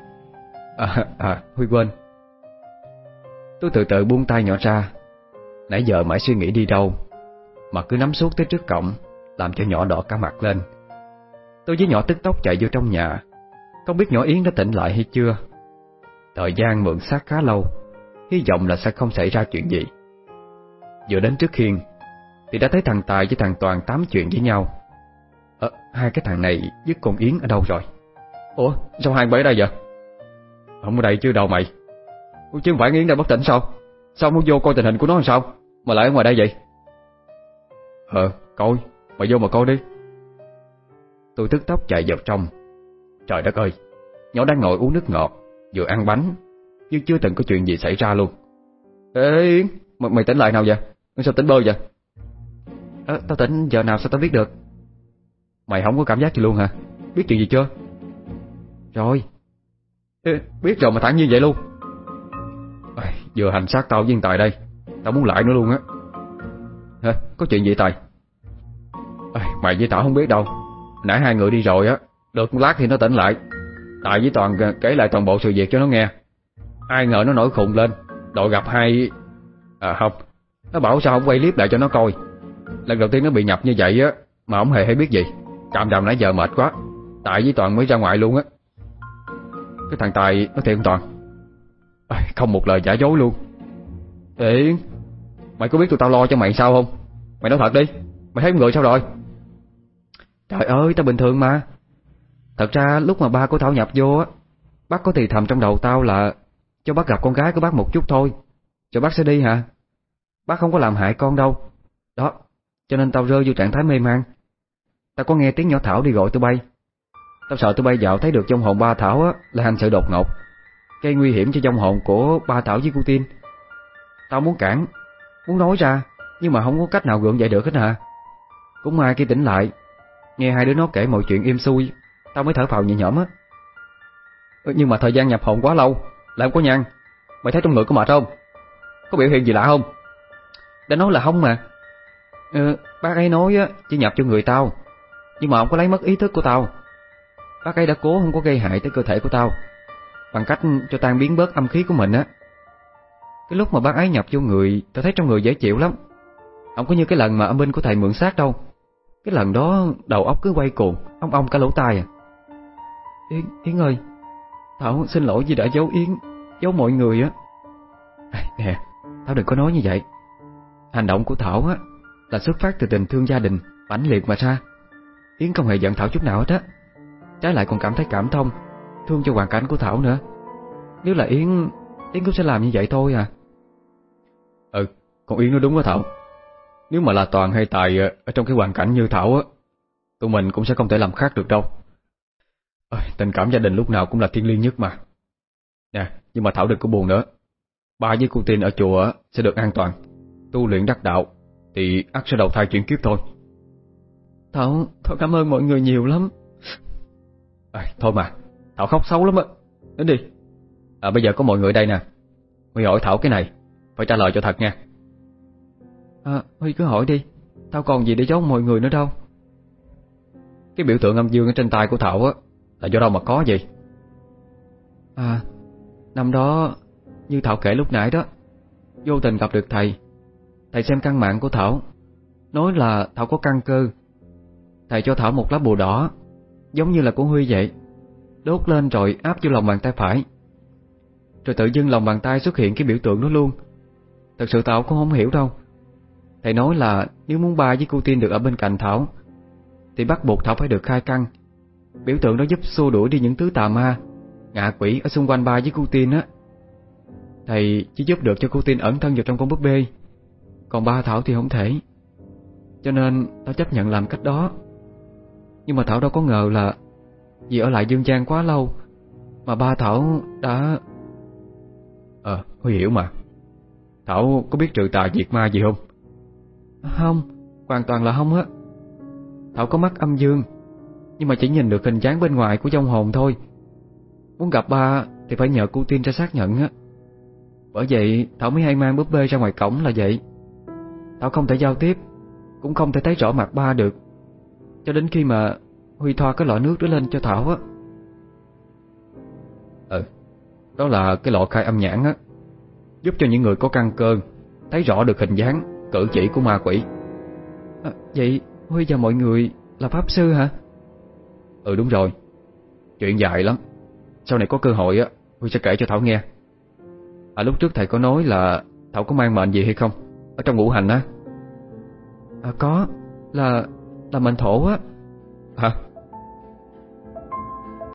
À, à, Huy quên. Tôi từ từ buông tay nhỏ ra. Nãy giờ mãi suy nghĩ đi đâu Mà cứ nắm suốt tới trước cổng Làm cho nhỏ đỏ cả mặt lên. Tôi với nhỏ tức tốc chạy vô trong nhà. Không biết nhỏ Yến đã tỉnh lại hay chưa. Thời gian mượn sát khá lâu Hy vọng là sẽ không xảy ra chuyện gì. Vừa đến trước khiên thì đã thấy thằng Tài với thằng Toàn tám chuyện với nhau. Ờ, hai cái thằng này với con Yến ở đâu rồi? Ủa, sao hai bé đây vậy? Không ở đây chứ đâu mày? Ủa, Chứ không phải Yến đã bất tỉnh sao? Sao muốn vô coi tình hình của nó làm sao? Mà lại ở ngoài đây vậy? Ờ, coi, mày vô mà coi đi. Tôi tức tốc chạy vào trong. Trời đất ơi Nhỏ đang ngồi uống nước ngọt Vừa ăn bánh Nhưng chưa từng có chuyện gì xảy ra luôn. Ê Yến Mày, mày tỉnh lại nào vậy? Sao tỉnh bơ vậy? À, Tao tỉnh giờ nào sao tao biết được? Mày không có cảm giác gì luôn hả? Biết chuyện gì chưa? Rồi. Ê, Biết rồi mà thẳng như vậy luôn. À, Vừa hành xác tao với Tài đây. Tao muốn lại nữa luôn á. Hả có chuyện gì Tài? À, Mày với tảo không biết đâu. Nãy hai người đi rồi á Được một lát thì nó tỉnh lại. Tài với Toàn kể lại toàn bộ sự việc cho nó nghe. Ai ngờ nó nổi khùng lên Đội gặp hai À không. Nó bảo sao không quay clip lại cho nó coi. Lần đầu tiên nó bị nhập như vậy á Mà không hề hay biết gì. Càm đàm nãy giờ mệt quá Tại với Toàn mới ra ngoài luôn á. Cái thằng Tài nó thiệt Toàn? À, Không một lời giả dối luôn. Ê Mày có biết tụi tao lo cho mày sao không? Mày nói thật đi Mày thấy người sao rồi? Trời ơi tao bình thường mà. Thật ra lúc mà ba của tao nhập vô á Bác có thì thầm trong đầu tao là Cho bác gặp con gái của bác một chút thôi. Cho bác sẽ đi hả? Bác không có làm hại con đâu. Đó cho nên tao rơi vô trạng thái mê man. Tao có nghe tiếng nhỏ Thảo đi gọi tụi bay. Tao sợ tụi bay dạo thấy được trong hồn ba Thảo á, Là hành sự đột ngột, Gây nguy hiểm cho trong hồn của ba Thảo với cô Tiên Tao muốn cản, Muốn nói ra, Nhưng mà không có cách nào gượng dậy được hết hả? Cũng may khi tỉnh lại, Nghe hai đứa nó kể mọi chuyện im xuôi Tao mới thở phào nhẹ nhõm á. Nhưng mà thời gian nhập hồn quá lâu, Làm có nhăn Mày thấy trong người có mệt không? Có biểu hiện gì lạ không? Đã nói là không mà ừ, Bác ấy nói á Chỉ nhập cho người tao. Nhưng mà không có lấy mất ý thức của tao. Bác ấy đã cố không có gây hại tới cơ thể của tao Bằng cách cho tan biến bớt âm khí của mình á. Cái lúc mà bác ấy nhập vô người Tao thấy trong người dễ chịu lắm. Không có như cái lần mà âm binh của thầy mượn xác đâu. Cái lần đó đầu óc cứ quay cuồng Ông ông cả lỗ tai à. Yến, Yến ơi Thảo xin lỗi vì đã giấu Yến Giấu mọi người á. Nè Thảo đừng có nói như vậy. Hành động của Thảo á là xuất phát từ tình thương gia đình, mãnh liệt mà ra. Yến không hề giận Thảo chút nào hết á. Trái lại còn cảm thấy cảm thông, Thương cho hoàn cảnh của Thảo nữa. Nếu là Yến Yến cũng sẽ làm như vậy thôi à. Ừ Con Yến nói đúng đó Thảo. Nếu mà là Toàn hay Tài Ở trong cái hoàn cảnh như Thảo á, Tụi mình cũng sẽ không thể làm khác được đâu. Tình cảm gia đình lúc nào cũng là thiên liêng nhất mà. Nè, Nhưng mà Thảo đừng có buồn nữa. Ba với cô tin ở chùa sẽ được an toàn, Tu luyện đắc đạo. Thì ắt sẽ đầu thai chuyển kiếp thôi. Thảo, Thảo cảm ơn mọi người nhiều lắm. À, Thôi mà Thảo khóc xấu lắm á. Đến đi. À bây giờ có mọi người đây nè. Huy hỏi Thảo cái này Phải trả lời cho thật nha. À Huy cứ hỏi đi. Tao còn gì để giấu mọi người nữa đâu. Cái biểu tượng âm dương ở trên tay của Thảo á Là do đâu mà có vậy? À Năm đó Như Thảo kể lúc nãy đó Vô tình gặp được thầy Thầy xem căn mạng của Thảo. Nói là Thảo có căn cơ. Thầy cho Thảo một lá bùa đỏ, Giống như là của Huy vậy. Đốt lên rồi áp vô lòng bàn tay phải. Rồi tự dưng lòng bàn tay xuất hiện cái biểu tượng đó luôn. Thật sự Thảo cũng không hiểu đâu. Thầy nói là nếu muốn ba với cô Tiên được ở bên cạnh Thảo, Thì bắt buộc Thảo phải được khai căn. Biểu tượng đó giúp xua đuổi đi những thứ tà ma, Ngạ quỷ ở xung quanh ba với cô Tiên á. Thầy chỉ giúp được cho cô Tiên ẩn thân vào trong con búp bê. Còn ba Thảo thì không thể. Cho nên tao chấp nhận làm cách đó. Nhưng mà Thảo đâu có ngờ là Vì ở lại Dương Giang quá lâu Mà ba Thảo đã Ờ, Huy hiểu mà. Thảo có biết trừ tà diệt ma gì không? Không, hoàn toàn là không á. Thảo có mắt âm dương Nhưng mà chỉ nhìn được hình dáng bên ngoài của trong hồn thôi. Muốn gặp ba Thì phải nhờ cô Tiên ra xác nhận á. Bởi vậy Thảo mới hay mang búp bê ra ngoài cổng là vậy Thảo không thể giao tiếp Cũng không thể thấy rõ mặt ba được. Cho đến khi mà Huy thoa cái lọ nước đó lên cho Thảo á. Ừ Đó là cái lọ khai âm nhãn á Giúp cho những người có căn cơ Thấy rõ được hình dáng, cử chỉ của ma quỷ. À, Vậy Huy và mọi người là pháp sư hả? Ừ đúng rồi. Chuyện dài lắm. Sau này có cơ hội á Huy sẽ kể cho Thảo nghe. À lúc trước thầy có nói là Thảo có mang mệnh gì hay không? Ở trong ngũ hành á À có. Là là mệnh thổ á. Hả?